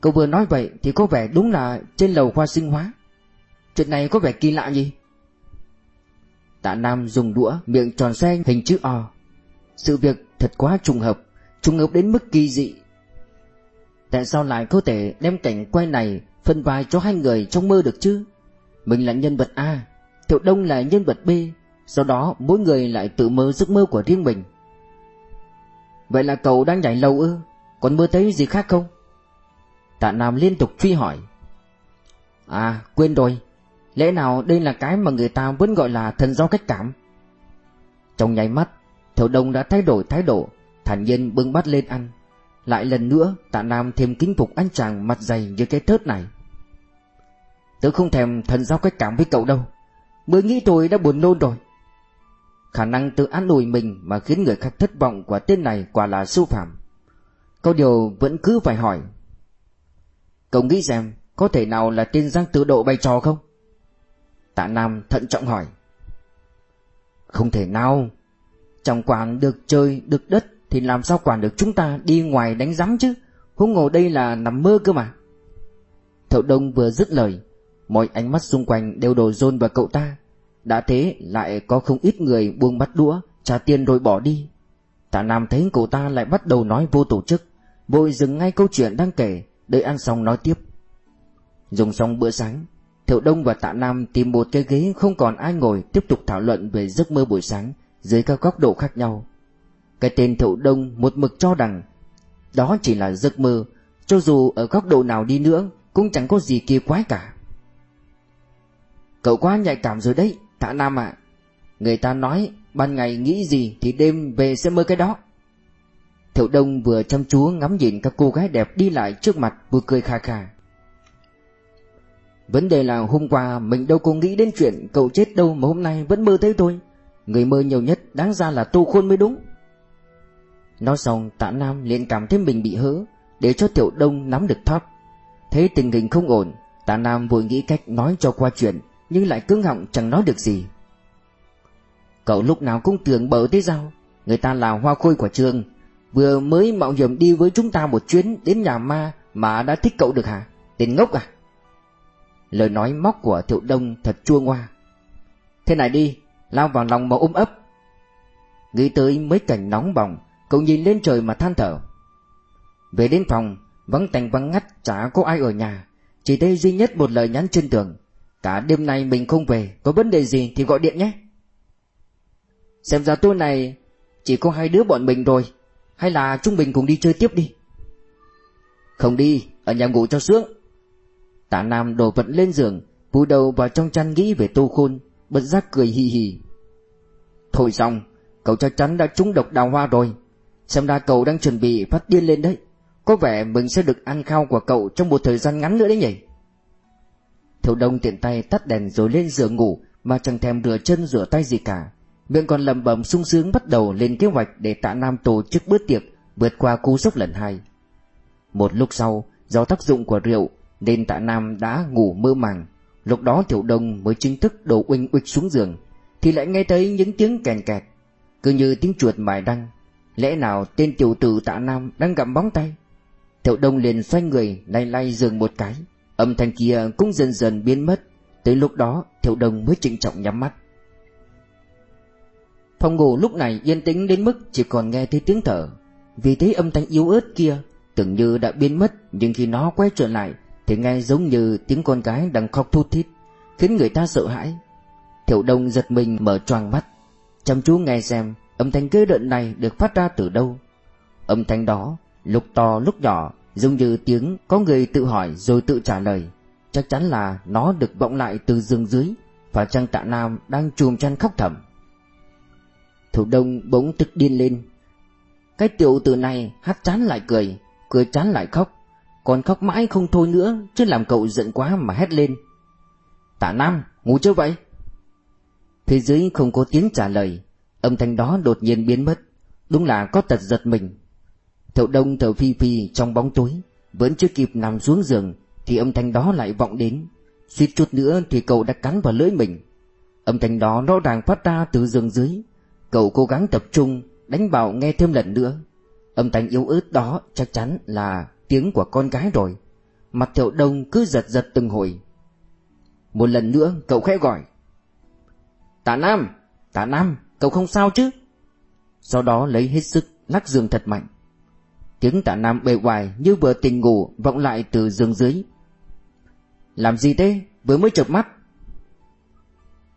Cậu vừa nói vậy thì có vẻ đúng là trên lầu khoa sinh hóa. Chuyện này có vẻ kỳ lạ gì? Tạ Nam dùng đũa miệng tròn xe hình chữ O. Sự việc thật quá trùng hợp, trùng hợp đến mức kỳ dị. Tại sao lại có thể đem cảnh quay này phân vai cho hai người trong mơ được chứ? Mình là nhân vật A, Thiệu Đông là nhân vật B, sau đó mỗi người lại tự mơ giấc mơ của riêng mình. Vậy là cậu đang nhảy lầu ư? Còn mơ thấy gì khác không? Tạ Nam liên tục truy hỏi. À, quên rồi. Lẽ nào đây là cái mà người ta vẫn gọi là thần do cách cảm? Trong nháy mắt, Thiểu Đông đã thay đổi thái độ, thản nhiên bưng bát lên ăn. Lại lần nữa, Tạ Nam thêm kính phục anh chàng mặt dày như cái thớt này. Tớ không thèm thần giao cách cảm với cậu đâu. Mới nghĩ tôi đã buồn nôn rồi. Khả năng tự an ủi mình mà khiến người khác thất vọng của tên này quả là sưu phạm. Có điều vẫn cứ phải hỏi. Cậu nghĩ xem có thể nào là tên Giang tự độ bày trò không? Tạ Nam thận trọng hỏi. Không thể nào. Chẳng quản được chơi, được đất thì làm sao quản được chúng ta đi ngoài đánh rắm chứ. Huống ngồi đây là nằm mơ cơ mà. Thậu Đông vừa dứt lời, mọi ánh mắt xung quanh đều đổ dồn vào cậu ta. Đã thế lại có không ít người buông bắt đũa, trả tiền rồi bỏ đi. Tạ Nam thấy cậu ta lại bắt đầu nói vô tổ chức, vội dừng ngay câu chuyện đang kể, đợi ăn xong nói tiếp. Dùng xong bữa sáng, Thiệu Đông và Tạ Nam tìm một cái ghế không còn ai ngồi tiếp tục thảo luận về giấc mơ buổi sáng dưới các góc độ khác nhau. Cái tên Thiệu Đông một mực cho rằng đó chỉ là giấc mơ, cho dù ở góc độ nào đi nữa cũng chẳng có gì kỳ quái cả. Cậu quá nhạy cảm rồi đấy, Tạ Nam ạ. Người ta nói ban ngày nghĩ gì thì đêm về sẽ mơ cái đó. Thiệu Đông vừa chăm chú ngắm nhìn các cô gái đẹp đi lại trước mặt, vừa cười kha kha. Vấn đề là hôm qua mình đâu có nghĩ đến chuyện cậu chết đâu mà hôm nay vẫn mơ thấy tôi. Người mơ nhiều nhất đáng ra là Tô Khôn mới đúng. Nói xong, tạ Nam liền cảm thấy mình bị hớ, Để cho Tiểu Đông nắm được thóp Thấy tình hình không ổn, Tạ Nam vội nghĩ cách nói cho qua chuyện, Nhưng lại cứng họng chẳng nói được gì Cậu lúc nào cũng tưởng bở thế sao Người ta là hoa khôi của trường Vừa mới mạo hiểm đi với chúng ta một chuyến Đến nhà ma mà đã thích cậu được hả? Tên ngốc à? Lời nói móc của Thiệu Đông thật chua ngoa. Thế này đi, Lao vào lòng mà ôm ấp. Nghĩ tới mấy cảnh nóng bỏng, Cậu nhìn lên trời mà than thở. Về đến phòng, Vắng tành vắng ngắt, chả có ai ở nhà. Chỉ thấy duy nhất một lời nhắn trên tường. Cả đêm nay mình không về, Có vấn đề gì thì gọi điện nhé. Xem ra tôi này Chỉ có hai đứa bọn mình rồi hay là chúng mình cùng đi chơi tiếp đi. Không đi, Ở nhà ngủ cho sướng. Tạ Nam đổ vật lên giường Vùi đầu vào trong chăn nghĩ về tô khôn, Bật giác cười hì hì. Thôi xong, Cậu chắc chắn đã trúng độc đào hoa rồi. Xem ra cậu đang chuẩn bị phát điên lên đấy. Có vẻ mình sẽ được ăn khao của cậu Trong một thời gian ngắn nữa đấy nhỉ? Thiệu đông tiện tay tắt đèn rồi lên giường ngủ, Mà chẳng thèm rửa chân rửa tay gì cả. Miệng còn lầm bầm sung sướng bắt đầu lên kế hoạch Để tạ Nam tổ chức bữa tiệc Vượt qua cú sốc lần hai. Một lúc sau, Do tác dụng của rượu Nên tạ Nam đã ngủ mơ màng. Lúc đó Thiệu Đông mới chính thức đổ uinh uịch xuống giường, Thì lại nghe thấy những tiếng kèn kẹt. Cứ như tiếng chuột mài đăng, Lẽ nào tên tiểu tử tạ Nam đang gặm bóng tay? Thiệu Đông liền xoay người, lay lay giường một cái. Âm thanh kia cũng dần dần biến mất. Tới lúc đó Thiệu Đông mới trịnh trọng nhắm mắt. Phòng ngủ lúc này yên tĩnh đến mức chỉ còn nghe thấy tiếng thở. Vì thế âm thanh yếu ớt kia Tưởng như đã biến mất, Nhưng khi nó quay trở lại Thì nghe giống như tiếng con gái đang khóc thút thít, Khiến người ta sợ hãi. Thiệu Đông giật mình mở choàng mắt, Chăm chú nghe xem Âm thanh ghê đợn này được phát ra từ đâu. Âm thanh đó, lúc to lúc nhỏ, Giống như tiếng có người tự hỏi rồi tự trả lời. Chắc chắn là nó được vọng lại từ giường dưới Và chăng tạ nam đang chùm chăn khóc thầm. Thủ đông bỗng tức điên lên. Cái tiểu tử này hát chán lại cười Cười chán lại khóc, Còn khóc mãi không thôi nữa, Chứ làm cậu giận quá mà hét lên. Tạ Nam, ngủ chưa vậy? Phía dưới không có tiếng trả lời, Âm thanh đó đột nhiên biến mất, Đúng là có tật giật mình. Thậu đông thở phi phi trong bóng tối, Vẫn chưa kịp nằm xuống giường, Thì âm thanh đó lại vọng đến. Suýt chút nữa thì cậu đã cắn vào lưỡi mình. Âm thanh đó rõ ràng phát ra từ giường dưới Cậu cố gắng tập trung, Đánh bảo nghe thêm lần nữa. Âm thanh yếu ớt đó chắc chắn là tiếng của con gái rồi. Mặt thiệu đông cứ giật giật từng hồi. Một lần nữa, cậu khẽ gọi. Tạ Nam Tạ Nam, cậu không sao chứ? Sau đó lấy hết sức, lắc giường thật mạnh. Tiếng tạ Nam bề ngoài như vừa tỉnh ngủ, vọng lại từ giường dưới. Làm gì thế? Vừa mới chợp mắt.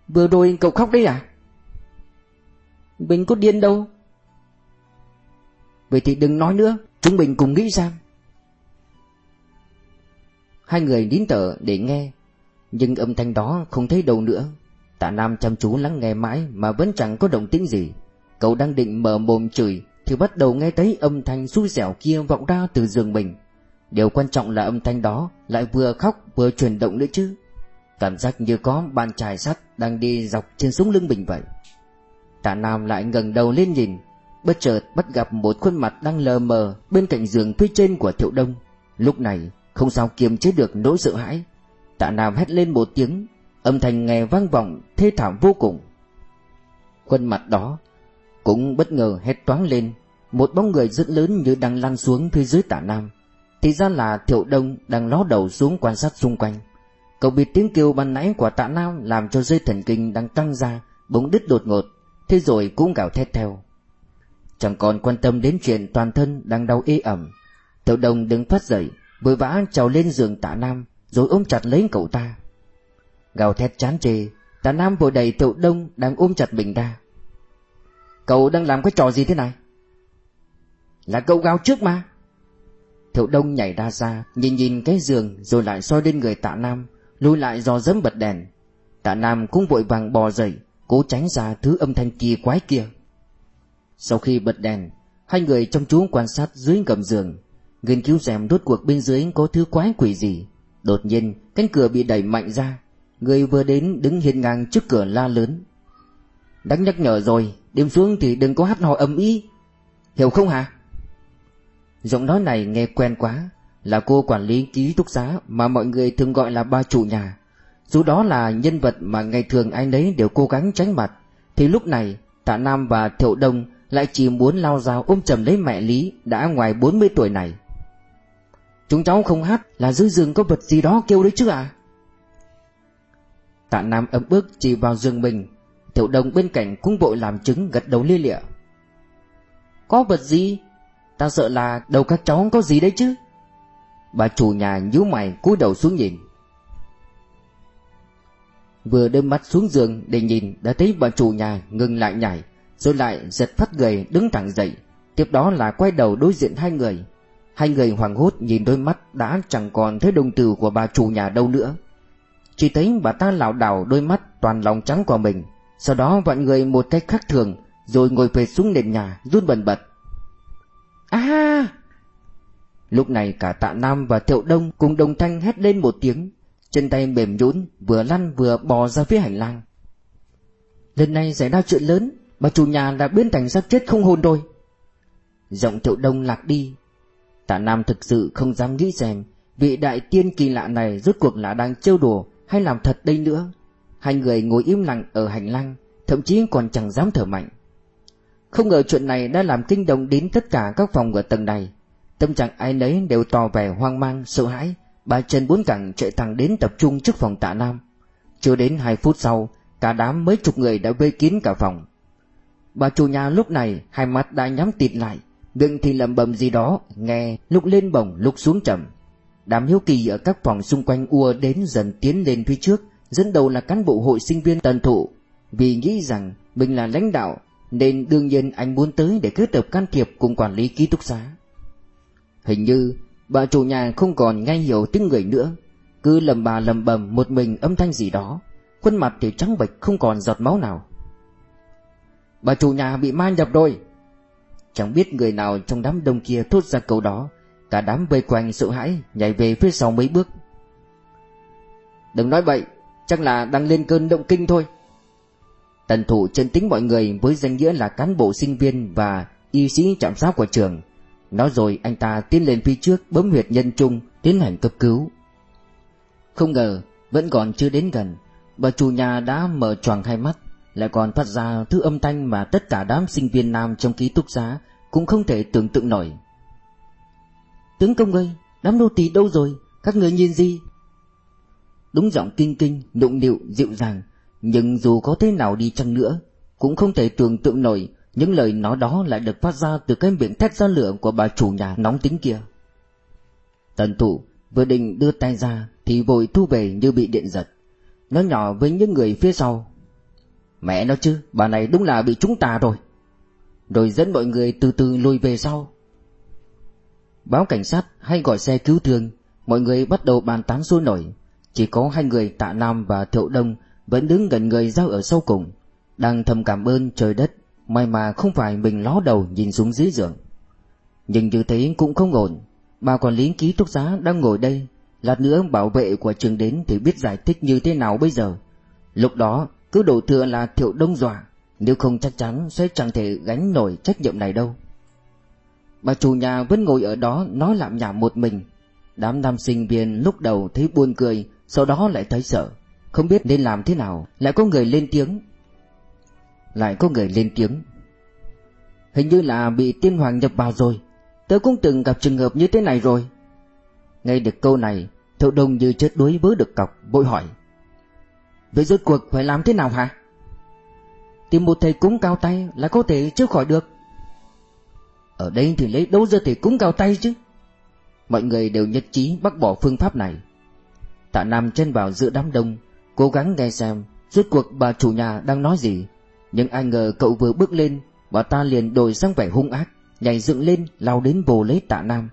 Vừa rồi cậu khóc đấy à? Mình có điên đâu. Vậy thì đừng nói nữa, Chúng mình cùng nghĩ xem Hai người nín thở để nghe, Nhưng âm thanh đó không thấy đâu nữa. Tạ Nam chăm chú lắng nghe mãi Mà vẫn chẳng có động tĩnh gì. Cậu đang định mở mồm chửi Thì bắt đầu nghe thấy âm thanh xui xẻo kia vọng ra từ giường mình. Điều quan trọng là âm thanh đó Lại vừa khóc vừa chuyển động nữa chứ. Cảm giác như có bàn chài sắt Đang đi dọc trên súng lưng mình vậy. Tạ Nam lại ngẩng đầu lên nhìn, Bất chợt bắt gặp một khuôn mặt đang lờ mờ Bên cạnh giường phía trên của Thiệu Đông. Lúc này, không sao kiềm chế được nỗi sợ hãi. Tạ Nam hét lên một tiếng, Âm thanh nghe vang vọng, thê thảm vô cùng. Khuôn mặt đó Cũng bất ngờ hét toáng lên, Một bóng người rất lớn như đang lăn xuống phía dưới tạ Nam. Thì ra là Thiệu Đông đang ló đầu xuống quan sát xung quanh. Cậu bị tiếng kêu ban nãy của tạ Nam Làm cho dây thần kinh đang căng ra, Bỗng đứt đột ngột. Thế rồi cũng gào thét theo. Chẳng còn quan tâm đến chuyện toàn thân đang đau ê ẩm Thiệu Đông đứng phát dậy, Vội vã trèo lên giường tạ Nam, Rồi ôm chặt lấy cậu ta. Gào thét chán chê, Tạ Nam vội đẩy Thiệu Đông đang ôm chặt mình ra. Cậu đang làm cái trò gì thế này? Là cậu gào trước mà. Thiệu Đông nhảy ra xa, Nhìn nhìn cái giường, Rồi lại soi lên người tạ Nam, Lùi lại do dấm bật đèn. Tạ Nam cũng vội vàng bò dậy Cố tránh ra thứ âm thanh kỳ quái kia. Sau khi bật đèn, Hai người trong chú quan sát dưới gầm giường, Nghiên cứu xem rốt cuộc bên dưới có thứ quái quỷ gì. Đột nhiên, cánh cửa bị đẩy mạnh ra, Người vừa đến đứng hiên ngang trước cửa la lớn. Đã nhắc nhở rồi Đêm xuống thì đừng có hát hò âm ý Hiểu không hả? Giọng nói này nghe quen quá, Là cô quản lý ký túc xá Mà mọi người thường gọi là ba chủ nhà. Dù đó là nhân vật mà ngày thường anh ấy đều cố gắng tránh mặt, Thì lúc này, Tạ Nam và Thiệu Đông Lại chỉ muốn lao dao ôm chầm lấy mẹ Lý Đã ngoài 40 tuổi này. Chúng cháu không hát là dưới giường có vật gì đó kêu đấy chứ à Tạ Nam ấm bước chỉ vào giường mình, Thiệu Đông bên cạnh cũng vội làm chứng gật đầu lia lịa. Có vật gì? Ta sợ là đầu các cháu có gì đấy chứ. Bà chủ nhà nhíu mày cúi đầu xuống nhìn. Vừa đưa mắt xuống giường để nhìn Đã thấy bà chủ nhà ngừng lại nhảy Rồi lại giật phát người đứng thẳng dậy. Tiếp đó là quay đầu đối diện hai người. Hai người hoàng hốt nhìn đôi mắt Đã chẳng còn thấy đồng tử của bà chủ nhà đâu nữa. Chỉ thấy bà ta lảo đảo đôi mắt toàn lòng trắng của mình Sau đó vặn người một cách khác thường Rồi ngồi về xuống nền nhà run bần bật. À Lúc này cả tạ Nam và Thiệu Đông Cùng đồng thanh hét lên một tiếng Chân tay mềm nhũn Vừa lăn vừa bò ra phía hành lang. Lần này xảy ra chuyện lớn Bà chủ nhà đã biến thành xác chết không hồn rồi. Giọng triệu Đông lạc đi. Tạ Nam thực sự không dám nghĩ xem Vị đại tiên kỳ lạ này rốt cuộc là đang trêu đùa hay làm thật đây nữa. Hai người ngồi im lặng ở hành lang Thậm chí còn chẳng dám thở mạnh. Không ngờ chuyện này đã làm kinh động đến tất cả các phòng ở tầng này. Tâm trạng ai nấy đều tỏ vẻ hoang mang, sợ hãi. Ba chân bốn cẳng chạy thẳng đến tập trung trước phòng tạ Nam. Chưa đến hai phút sau, Cả đám mấy chục người đã vây kín cả phòng. Bà chủ nhà lúc này Hai mắt đã nhắm tịt lại, Miệng thì lẩm bẩm gì đó, Nghe lúc lên bổng lúc xuống chậm Đám hiếu kỳ ở các phòng xung quanh ua đến dần tiến lên phía trước, Dẫn đầu là cán bộ hội sinh viên tần thụ. Vì nghĩ rằng mình là lãnh đạo, Nên đương nhiên anh muốn tới để kết hợp can thiệp cùng quản lý ký túc xá. Hình như bà chủ nhà không còn nghe hiểu tiếng người nữa. Cứ lầm bà lầm bầm một mình âm thanh gì đó Khuôn mặt thì trắng bệch không còn giọt máu nào. Bà chủ nhà bị ma nhập rồi. Chẳng biết người nào trong đám đông kia thốt ra câu đó Cả đám vây quanh sợ hãi Nhảy về phía sau mấy bước. Đừng nói vậy, Chắc là đang lên cơn động kinh thôi. Tần thủ chân tính mọi người Với danh nghĩa là cán bộ sinh viên Và y sĩ trạm giáo của trường. Nói rồi anh ta tiến lên phía trước, Bấm huyệt nhân trung, tiến hành cấp cứu. Không ngờ, Vẫn còn chưa đến gần, Bà chủ nhà đã mở tròn hai mắt, Lại còn phát ra thứ âm thanh Mà tất cả đám sinh viên nam trong ký túc xá Cũng không thể tưởng tượng nổi. Tướng công ơi, Đám nô tỳ đâu rồi? Các người nhìn gì? Đúng giọng kinh kinh, Nụng nịu, dịu dàng, Nhưng dù có thế nào đi chăng nữa, Cũng không thể tưởng tượng nổi những lời nói đó lại được phát ra Từ cái miệng thét ra lửa của bà chủ nhà nóng tính kia. Tần thụ vừa định đưa tay ra Thì vội thu về như bị điện giật. Nó nhỏ với những người phía sau. Mẹ nó chứ, Bà này đúng là bị chúng ta rồi. Rồi dẫn mọi người từ từ lùi về sau. Báo cảnh sát hay gọi xe cứu thương, Mọi người bắt đầu bàn tán sôi nổi. Chỉ có hai người tạ Nam và Thiệu Đông Vẫn đứng gần người giao ở sau cùng, Đang thầm cảm ơn trời đất. May mà không phải mình ló đầu nhìn xuống dưới giường. Nhưng như thế cũng không ổn. Bà quản lý ký túc xá đang ngồi đây, Lát nữa bảo vệ của trường đến Thì biết giải thích như thế nào bây giờ. Lúc đó, cứ đổ thừa là Thiệu Đông dọa, Nếu không chắc chắn sẽ chẳng thể gánh nổi trách nhiệm này đâu. Bà chủ nhà vẫn ngồi ở đó nói lạm nhảm một mình. Đám nam sinh viên lúc đầu thấy buồn cười, Sau đó lại thấy sợ, Không biết nên làm thế nào, Lại có người lên tiếng. Lại có người lên tiếng. Hình như là bị tiên hoàng nhập vào rồi. Tớ cũng từng gặp trường hợp như thế này rồi. Nghe được câu này Thậu đông như chết đuối với được cọc, Bội hỏi. Vậy rốt cuộc phải làm thế nào hả? Tìm một thầy cúng cao tay là có thể chữa khỏi được. Ở đây thì lấy đâu ra thầy cúng cao tay chứ? Mọi người đều nhất trí bác bỏ phương pháp này. Tạ Nam chân vào giữa đám đông, Cố gắng nghe xem Rốt cuộc bà chủ nhà đang nói gì. Nhưng ai ngờ cậu vừa bước lên Bà ta liền đổi sang vẻ hung ác Nhảy dựng lên lao đến bồ lấy tạ Nam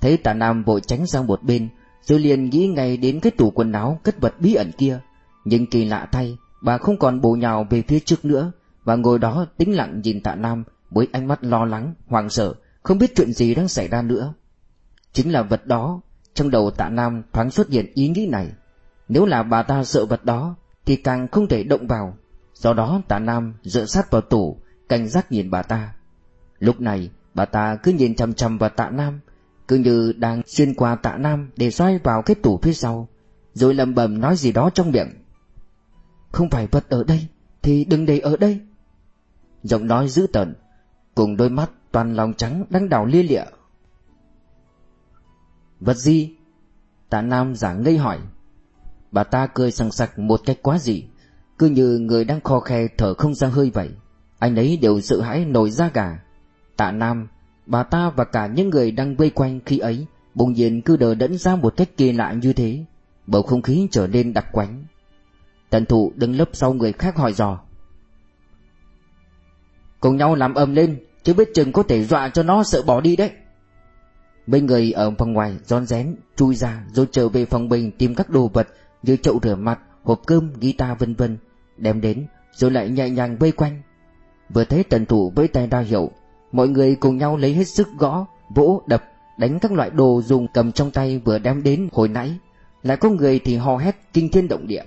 Thấy tạ Nam vội tránh sang một bên Rồi liền nghĩ ngay đến cái tủ quần áo Cất vật bí ẩn kia Nhưng kỳ lạ thay Bà không còn bổ nhào về phía trước nữa Và ngồi đó tĩnh lặng nhìn tạ Nam với ánh mắt lo lắng, hoang sợ, không biết chuyện gì đang xảy ra nữa. Chính là vật đó, trong đầu tạ Nam thoáng xuất hiện ý nghĩ này. Nếu là bà ta sợ vật đó, thì càng không thể động vào. Do đó tạ Nam dựa sát vào tủ, cảnh giác nhìn bà ta. Lúc này, bà ta cứ nhìn chăm chăm vào tạ Nam, cứ như đang xuyên qua tạ Nam để xoay vào cái tủ phía sau, rồi lầm bầm nói gì đó trong miệng. Không phải vật ở đây, thì đừng để ở đây. Giọng nói dữ tợn, cùng đôi mắt toàn lòng trắng đang đảo lia lịa. Vật gì? Tạ Nam giả ngây hỏi. Bà ta cười sằng sặc một cách quá dị, cứ như người đang kho khe thở không ra hơi vậy. Anh ấy đều sợ hãi nổi da gà. Tạ Nam, bà ta và cả những người đang vây quanh khi ấy bỗng nhiên cứ đờ đẫn ra một cách kỳ lạ như thế. Bầu không khí trở nên đặc quánh. Tần thụ đứng lớp sau người khác hỏi dò. Cùng nhau làm ầm lên Chứ biết chừng có thể dọa cho nó sợ bỏ đi đấy Mấy người ở phòng ngoài rón rén Chui ra rồi trở về phòng mình Tìm các đồ vật như chậu rửa mặt Hộp cơm, guitar vân vân Đem đến rồi lại nhẹ nhàng vây quanh. Vừa thấy tần thủ với tay ra hiệu Mọi người cùng nhau lấy hết sức gõ Vỗ, đập, đánh các loại đồ dùng cầm trong tay vừa đem đến hồi nãy. Lại có người thì hò hét kinh thiên động địa.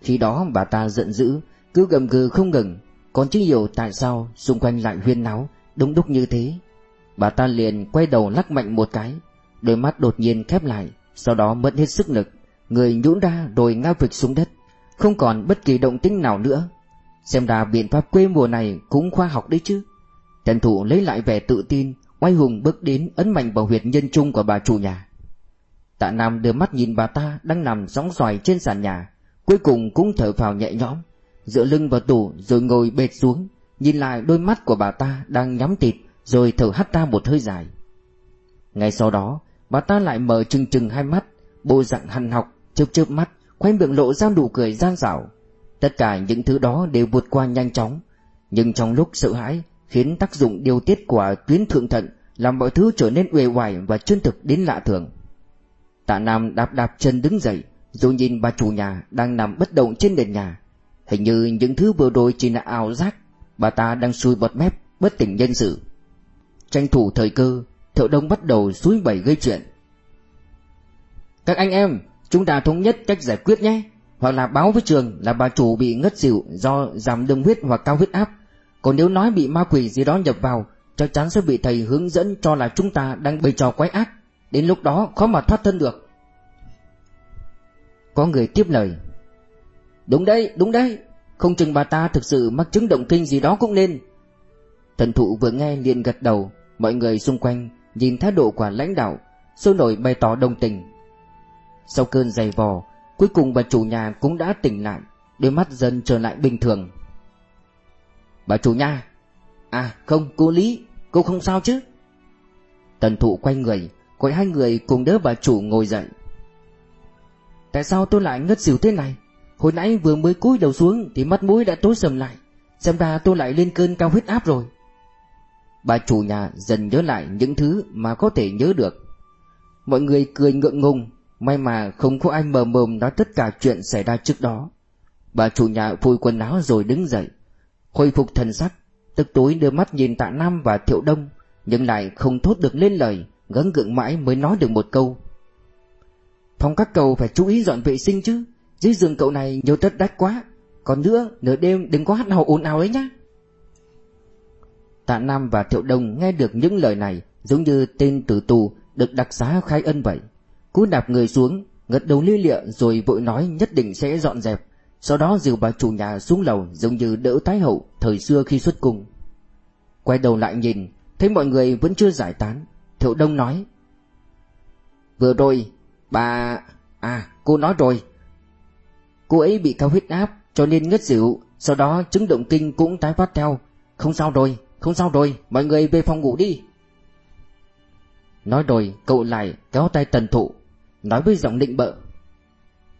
Khi đó bà ta giận dữ Cứ gầm gừ không ngừng. Còn chưa hiểu tại sao xung quanh lại huyên náo Đúng đúc như thế. Bà ta liền quay đầu lắc mạnh một cái Đôi mắt đột nhiên khép lại Sau đó mất hết sức lực. Người nhũn ra rồi ngã vực xuống đất Không còn bất kỳ động tĩnh nào nữa. Xem ra biện pháp quê mùa này Cũng khoa học đấy chứ. Trần thủ lấy lại vẻ tự tin Oai hùng bước đến ấn mạnh vào huyệt nhân trung của bà chủ nhà. Tạ Nam đưa mắt nhìn bà ta Đang nằm sóng xoài trên sàn nhà Cuối cùng cũng thở phào nhẹ nhõm dựa lưng vào tủ rồi ngồi bệt xuống, nhìn lại đôi mắt của bà ta đang nhắm tịt rồi thở hắt ra một hơi dài. Ngay sau đó, bà ta lại mở trừng trừng hai mắt, bộ dạng hằn học, chớp chớp mắt, khoe miệng lộ ra nụ cười gian xảo. Tất cả những thứ đó đều vượt qua nhanh chóng, nhưng trong lúc sợ hãi khiến tác dụng điều tiết của tuyến thượng thận làm mọi thứ trở nên uể oải và chân thực đến lạ thường. Tạ Nam đạp đạp chân đứng dậy, rồi nhìn bà chủ nhà đang nằm bất động trên nền nhà, Hình như những thứ vừa rồi chỉ là ảo giác Bà ta đang xui bọt mép Bất tỉnh nhân sự Tranh thủ thời cơ Thiệu Đông bắt đầu suối bẩy gây chuyện Các anh em Chúng ta thống nhất cách giải quyết nhé. Hoặc là báo với trường là bà chủ bị ngất xỉu Do giảm đường huyết hoặc cao huyết áp. Còn nếu nói bị ma quỷ gì đó nhập vào Chắc chắn sẽ bị thầy hướng dẫn cho là chúng ta đang bày trò quái ác. Đến lúc đó khó mà thoát thân được. Có người tiếp lời. Đúng đấy, đúng đấy. Không chừng bà ta thực sự mắc chứng động kinh gì đó cũng nên. Thần thụ vừa nghe liền gật đầu. Mọi người xung quanh nhìn thái độ của lãnh đạo Sôi nổi bày tỏ đồng tình. Sau cơn dày vò, Cuối cùng bà chủ nhà cũng đã tỉnh lại, Đôi mắt dần trở lại bình thường. Bà chủ nhà? À không, cô Lý, Cô không sao chứ? Tần thụ quay người, Gọi hai người cùng đỡ bà chủ ngồi dậy. Tại sao tôi lại ngất xỉu thế này? Hồi nãy vừa mới cúi đầu xuống Thì mắt mũi đã tối sầm lại, Xem ra tôi lại lên cơn cao huyết áp rồi. Bà chủ nhà dần nhớ lại những thứ mà có thể nhớ được. Mọi người cười ngượng ngùng May mà không có ai mờ mồm nói tất cả chuyện xảy ra trước đó. Bà chủ nhà phủi quần áo rồi đứng dậy, Khôi phục thần sắc, Tức tối đưa mắt nhìn tạ Nam và Thiệu Đông, Nhưng lại không thốt được lên lời, Gắng gượng mãi mới nói được một câu. Phòng các cậu phải chú ý dọn vệ sinh chứ, Dưới giường cậu này nhiều tất đách quá, Còn nữa nửa đêm đừng có hát hò ồn ào ấy nhá. Tạ Nam và Thiệu Đông nghe được những lời này Giống như tên tử tù được đặc xá khai ân vậy. Cú đạp người xuống, Ngật đầu lia lịa rồi vội nói nhất định sẽ dọn dẹp. Sau đó dìu bà chủ nhà xuống lầu Giống như đỡ tái hậu Thời xưa khi xuất cung. Quay đầu lại nhìn, Thấy mọi người vẫn chưa giải tán. Thiệu Đông nói, Vừa rồi, bà À cô nói rồi. Cô ấy bị cao huyết áp cho nên ngất xỉu, Sau đó chứng động kinh cũng tái phát theo. Không sao rồi, không sao rồi, mọi người về phòng ngủ đi. Nói rồi, cậu lại kéo tay tần thụ Nói với giọng định bợ.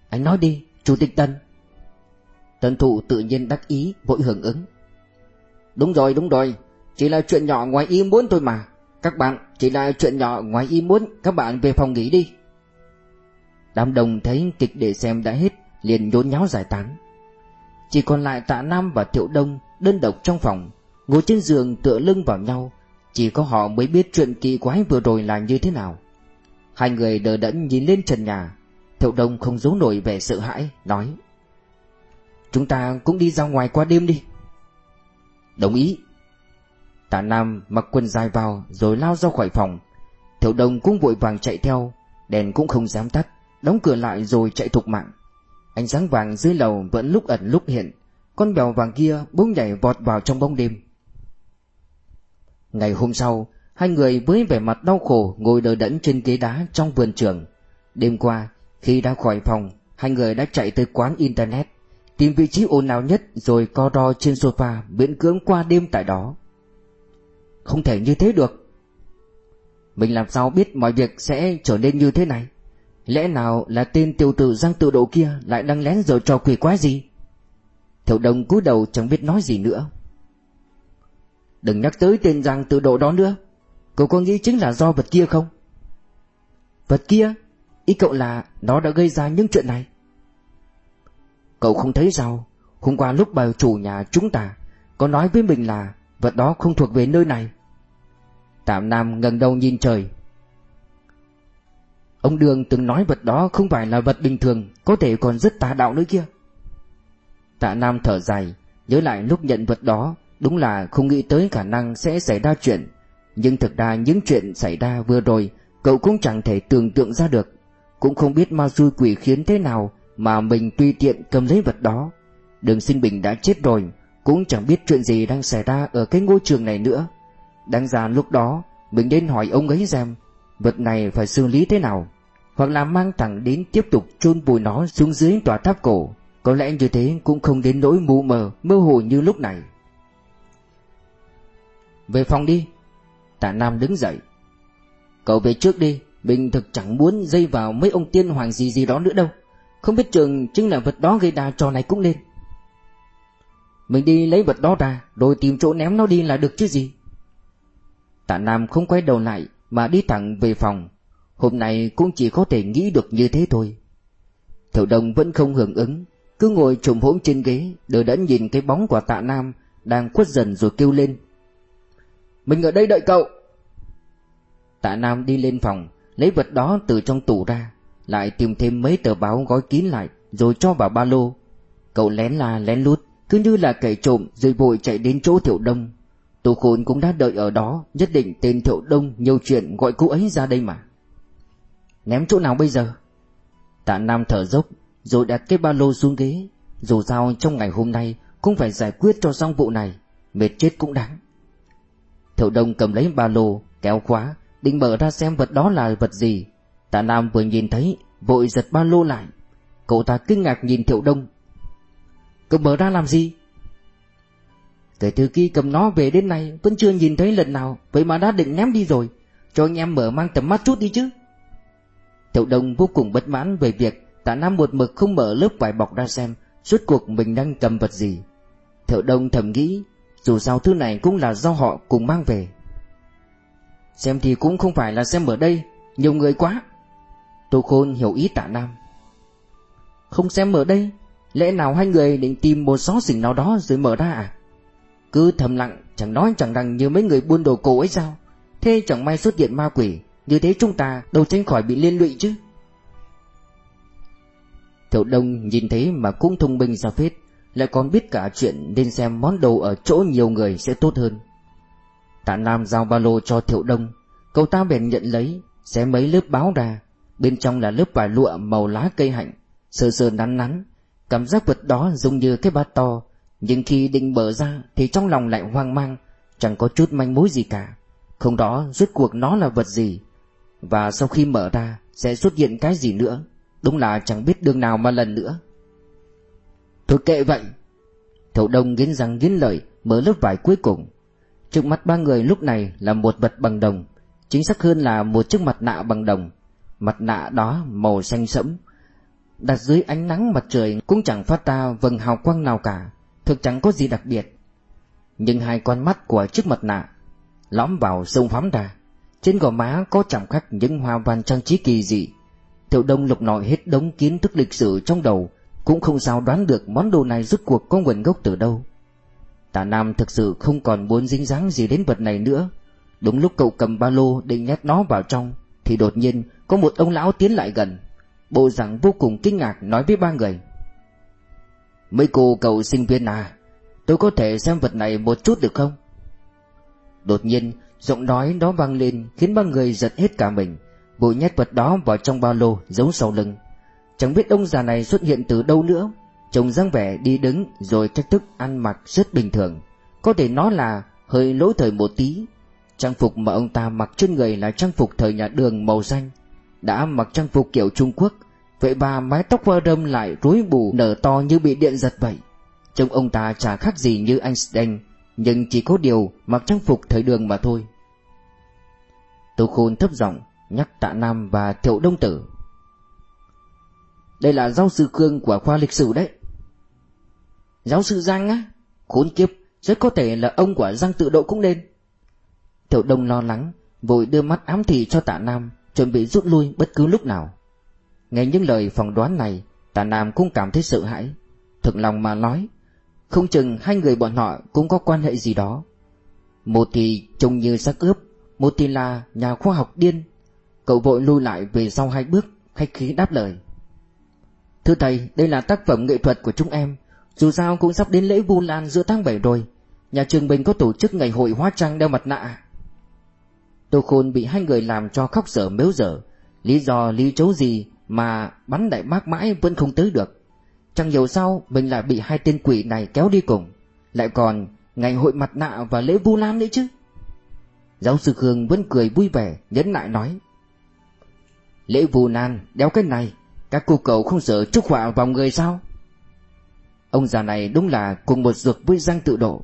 Anh nói đi, Chủ tịch tần Tần thụ tự nhiên đắc ý, vội hưởng ứng. Đúng rồi đúng rồi. Chỉ là chuyện nhỏ ngoài ý muốn thôi mà. Các bạn, chỉ là chuyện nhỏ ngoài ý muốn, Các bạn về phòng nghỉ đi. Đám đồng thấy kịch để xem đã hết, Liền nhốn nháo giải tán. Chỉ còn lại tạ Nam và Thiệu Đông Đơn độc trong phòng, Ngồi trên giường tựa lưng vào nhau. Chỉ có họ mới biết chuyện kỳ quái vừa rồi là như thế nào. Hai người đờ đẫn nhìn lên trần nhà. Thiệu Đông không giấu nổi vẻ sợ hãi Nói Chúng ta cũng đi ra ngoài qua đêm đi. Đồng ý. Tạ Nam mặc quần dài vào Rồi lao ra khỏi phòng. Thiệu Đông cũng vội vàng chạy theo Đèn cũng không dám tắt Đóng cửa lại rồi chạy thục mạng. Ánh sáng vàng dưới lầu vẫn lúc ẩn lúc hiện Con bèo vàng kia bỗng nhảy vọt vào trong bóng đêm. Ngày hôm sau, hai người với vẻ mặt đau khổ ngồi đợi đẫn trên ghế đá trong vườn trường. Đêm qua, khi đã khỏi phòng, hai người đã chạy tới quán internet, tìm vị trí ồn ào nhất rồi co ro trên sofa miễn cưỡng qua đêm tại đó. Không thể như thế được. Mình làm sao biết mọi việc sẽ trở nên như thế này? Lẽ nào là tên tiểu tử Giang tự độ kia lại đang lén rồi trò quỷ quái gì? Thiệu đồng cúi đầu chẳng biết nói gì nữa. Đừng nhắc tới tên Giang tự độ đó nữa Cậu có nghĩ chính là do vật kia không? Vật kia? Ý cậu là nó đã gây ra những chuyện này. Cậu không thấy sao? Hôm qua lúc bà chủ nhà chúng ta Có nói với mình là Vật đó không thuộc về nơi này. Tạm Nam ngẩng đầu nhìn trời. Ông Đường từng nói vật đó không phải là vật bình thường, Có thể còn rất tà đạo nữa kia. Tạ Nam thở dài, Nhớ lại lúc nhận vật đó, Đúng là không nghĩ tới khả năng sẽ xảy ra chuyện. Nhưng thực ra những chuyện xảy ra vừa rồi, Cậu cũng chẳng thể tưởng tượng ra được. Cũng không biết ma xui quỷ khiến thế nào Mà mình tùy tiện cầm lấy vật đó. Đường sinh bình đã chết rồi, Cũng chẳng biết chuyện gì đang xảy ra Ở cái ngôi trường này nữa. Đáng ra lúc đó, Mình nên hỏi ông ấy xem, Vật này phải xử lý thế nào, Hoặc là mang thẳng đến tiếp tục chôn vùi nó xuống dưới tòa tháp cổ. Có lẽ như thế cũng không đến nỗi mù mờ, Mơ hồ như lúc này. Về phòng đi. Tạ Nam đứng dậy. Cậu về trước đi, Mình thực chẳng muốn dây vào mấy ông tiên hoàng gì gì đó nữa đâu. Không biết trường chính là vật đó gây ra trò này cũng nên. Mình đi lấy vật đó ra, Rồi tìm chỗ ném nó đi là được chứ gì? Tạ Nam không quay đầu lại Mà đi thẳng về phòng. Hôm nay cũng chỉ có thể nghĩ được như thế thôi. Thiệu đồng vẫn không hưởng ứng, Cứ ngồi trùm hỗn trên ghế Đỡ đẫn nhìn cái bóng của tạ Nam Đang quất dần rồi kêu lên mình ở đây đợi cậu. Tạ Nam đi lên phòng, Lấy vật đó từ trong tủ ra, Lại tìm thêm mấy tờ báo gói kín lại, Rồi cho vào ba lô. Cậu lén la, lén lút, Cứ như là kẻ trộm rồi vội chạy đến chỗ Thiệu Đông. Tô Khôn cũng đã đợi ở đó, Nhất định tên Thiệu Đông nhiều chuyện gọi cô ấy ra đây mà. Ném chỗ nào bây giờ? Tạ Nam thở dốc, Rồi đặt cái ba lô xuống ghế. Dù sao trong ngày hôm nay Cũng phải giải quyết cho xong vụ này, Mệt chết cũng đáng. Thiệu Đông cầm lấy ba lô, Kéo khóa, Định mở ra xem vật đó là vật gì. Tạ Nam vừa nhìn thấy, Vội giật ba lô lại. Cậu ta kinh ngạc nhìn Thiệu Đông. Cậu mở ra làm gì? Kể từ khi cầm nó về đến nay, Vẫn chưa nhìn thấy lần nào, Vậy mà đã định ném đi rồi. Cho anh em mở mang tầm mắt chút đi chứ. Thiệu Đông vô cùng bất mãn về việc Tạ Nam một mực không mở lớp vải bọc ra xem Suốt cuộc mình đang cầm vật gì. Thiệu Đông thầm nghĩ dù sao thứ này cũng là do họ cùng mang về. Xem thì cũng không phải là xem ở đây, Nhiều người quá. Tô Khôn hiểu ý tạ Nam. Không xem ở đây, Lẽ nào hai người định tìm một xó xỉnh nào đó rồi mở ra à? Cứ thầm lặng, Chẳng nói chẳng rằng như mấy người buôn đồ cổ ấy sao? Thế chẳng may xuất hiện ma quỷ, Như thế chúng ta đâu tránh khỏi bị liên lụy chứ. Thiệu Đông nhìn thấy mà cũng thông minh ra phết. Lại còn biết cả chuyện nên xem món đồ ở chỗ nhiều người sẽ tốt hơn. Tạ Nam giao ba lô cho Thiệu Đông. Cậu ta bèn nhận lấy, Xé mấy lớp báo ra. Bên trong là lớp vải lụa màu lá cây hạnh, Sờ sờ nắn nắn. Cảm giác vật đó giống như cái bát to, Nhưng khi định mở ra Thì trong lòng lại hoang mang, Chẳng có chút manh mối gì cả. Không đó, rốt cuộc nó là vật gì? Và sau khi mở ra, Sẽ xuất hiện cái gì nữa? Đúng là chẳng biết đường nào mà lần nữa. Thôi kệ vậy. Thầu đông nghiến răng nghiến lợi, Mở lớp vải cuối cùng. Trước mặt ba người lúc này là một vật bằng đồng, Chính xác hơn là một chiếc mặt nạ bằng đồng. Mặt nạ đó màu xanh sẫm, Đặt dưới ánh nắng mặt trời cũng chẳng phát ra vầng hào quang nào cả, Thực chẳng có gì đặc biệt. Nhưng hai con mắt của chiếc mặt nạ Lõm vào sông phóng ra, Trên gò má có chẳng khắc những hoa văn trang trí kỳ dị. Thiệu đông lục nội hết đống kiến thức lịch sử trong đầu cũng không sao đoán được món đồ này rốt cuộc có nguồn gốc từ đâu. Tạ Nam thực sự không còn muốn dính dáng gì đến vật này nữa. Đúng lúc cậu cầm ba lô định nhét nó vào trong, Thì đột nhiên có một ông lão tiến lại gần. Bộ dạng vô cùng kinh ngạc nói với ba người. Mấy cô cậu sinh viên à Tôi có thể xem vật này một chút được không? Đột nhiên, giọng nói đó vang lên Khiến ba người giật hết cả mình. Vội nhét vật đó vào trong ba lô giấu sau lưng. Chẳng biết ông già này xuất hiện từ đâu nữa. Trông dáng vẻ đi đứng rồi cách thức ăn mặc rất bình thường. Có thể nói là hơi lỗi thời một tí. Trang phục mà ông ta mặc trên người là trang phục thời nhà đường màu xanh. Đã mặc trang phục kiểu Trung Quốc, Vậy bà mái tóc hoa râm lại rối bù, nở to như bị điện giật vậy. Trông ông ta chả khác gì như Einstein, Nhưng chỉ có điều mặc trang phục thời đường mà thôi. Tô Khôn thấp giọng nhắc tạ Nam và Thiệu Đông Tử. Đây là giáo sư Khương của khoa lịch sử đấy. Giáo sư Giang á, Khốn kiếp, Rất có thể là ông của Giang tự độ cũng nên. Tiểu Đông lo lắng, Vội đưa mắt ám thị cho tạ Nam, Chuẩn bị rút lui bất cứ lúc nào. Nghe những lời phỏng đoán này, Tạ Nam cũng cảm thấy sợ hãi. Thực lòng mà nói, Không chừng hai người bọn họ cũng có quan hệ gì đó. Một thì trông như xác ướp, Một thì là nhà khoa học điên. Cậu vội lui lại về sau hai bước, Khách khí đáp lời. Thưa thầy, đây là tác phẩm nghệ thuật của chúng em. Dù sao cũng sắp đến lễ Vu Lan giữa tháng 7 rồi. Nhà trường mình có tổ chức ngày hội hóa trang đeo mặt nạ. Tô Khôn bị hai người làm cho khóc sở mếu dở. Lý do, lý chấu gì mà bắn đại bác mãi vẫn không tới được. Chẳng hiểu sao mình lại bị hai tên quỷ này kéo đi cùng. Lại còn ngày hội mặt nạ và lễ Vu Lan nữa chứ. Giáo sư Khương vẫn cười vui vẻ, nhấn lại nói, Lễ Vu Lan, đeo cái này các cô cậu không sợ trúc họa vào người sao? Ông già này đúng là cùng một ruột với Giang tự độ.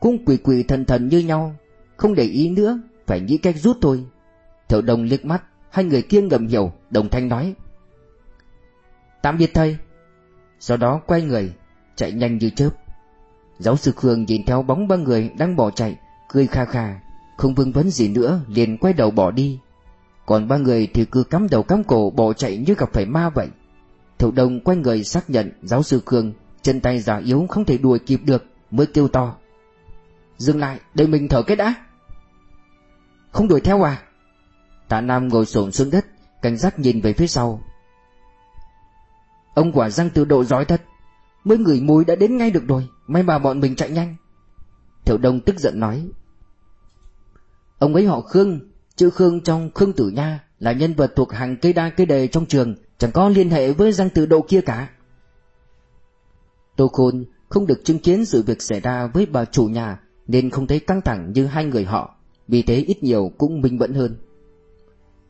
Cũng quỷ quỷ thần thần như nhau, Không để ý nữa, Phải nghĩ cách rút thôi. Thiệu đồng liếc mắt, Hai người kia ngầm hiểu, Đồng thanh nói. Tạm biệt thầy. Sau đó quay người, Chạy nhanh như chớp. Giáo sư Khương nhìn theo bóng ba người đang bỏ chạy, Cười kha kha, Không vương vấn gì nữa, liền quay đầu bỏ đi. Còn ba người thì cứ cắm đầu cắm cổ bỏ chạy như gặp phải ma vậy. Thiệu đồng quay người xác nhận giáo sư Khương, Chân tay già yếu không thể đuổi kịp được, Mới kêu to. Dừng lại, để mình thở cái đã. Không đuổi theo à? Tạ Nam ngồi xổm xuống đất, Cảnh giác nhìn về phía sau. Ông quả răng tự độ giỏi thật Mới người mùi đã đến ngay được rồi, May mà bọn mình chạy nhanh. Thiệu Đông tức giận nói. Ông ấy họ Khương Chữ Khương trong Khương Tử Nha Là nhân vật thuộc hàng cây đa cây đề trong trường, Chẳng có liên hệ với giang tử độ kia cả. Tô Khôn không được chứng kiến sự việc xảy ra với bà chủ nhà, Nên không thấy căng thẳng như hai người họ, Vì thế ít nhiều cũng minh bẫn hơn.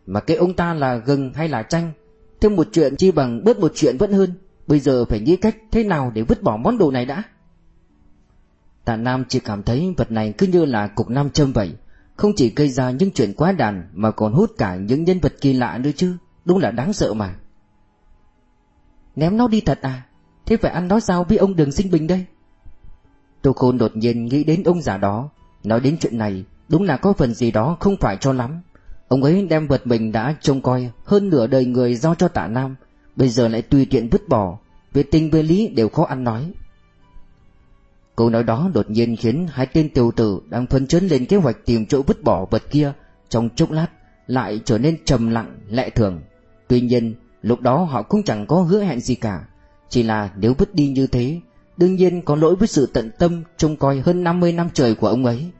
Mà cái ông ta là gừng hay là chanh, Thêm một chuyện chi bằng bớt một chuyện vẫn hơn, Bây giờ phải nghĩ cách thế nào để vứt bỏ món đồ này đã? Tạ Nam chỉ cảm thấy vật này cứ như là cục nam châm vậy không chỉ gây ra những chuyện quá đàn Mà còn hút cả những nhân vật kỳ lạ nữa chứ. Đúng là đáng sợ mà. Ném nó đi thật à? Thế phải ăn nó sao với ông Đường Sinh Bình đây? Tô Khôn đột nhiên nghĩ đến ông già đó. Nói đến chuyện này, Đúng là có phần gì đó không phải cho lắm. Ông ấy đem vật mình đã trông coi Hơn nửa đời người giao cho tạ Nam, Bây giờ lại tùy tiện vứt bỏ. Về tình về lý đều khó ăn nói. Câu nói đó đột nhiên khiến hai tên tiểu tử đang phân chấn lên kế hoạch tìm chỗ vứt bỏ vật kia trong chốc lát lại trở nên trầm lặng lẽ thường. Tuy nhiên, lúc đó họ cũng chẳng có hứa hẹn gì cả, chỉ là nếu vứt đi như thế, đương nhiên có lỗi với sự tận tâm trông coi hơn 50 năm trời của ông ấy.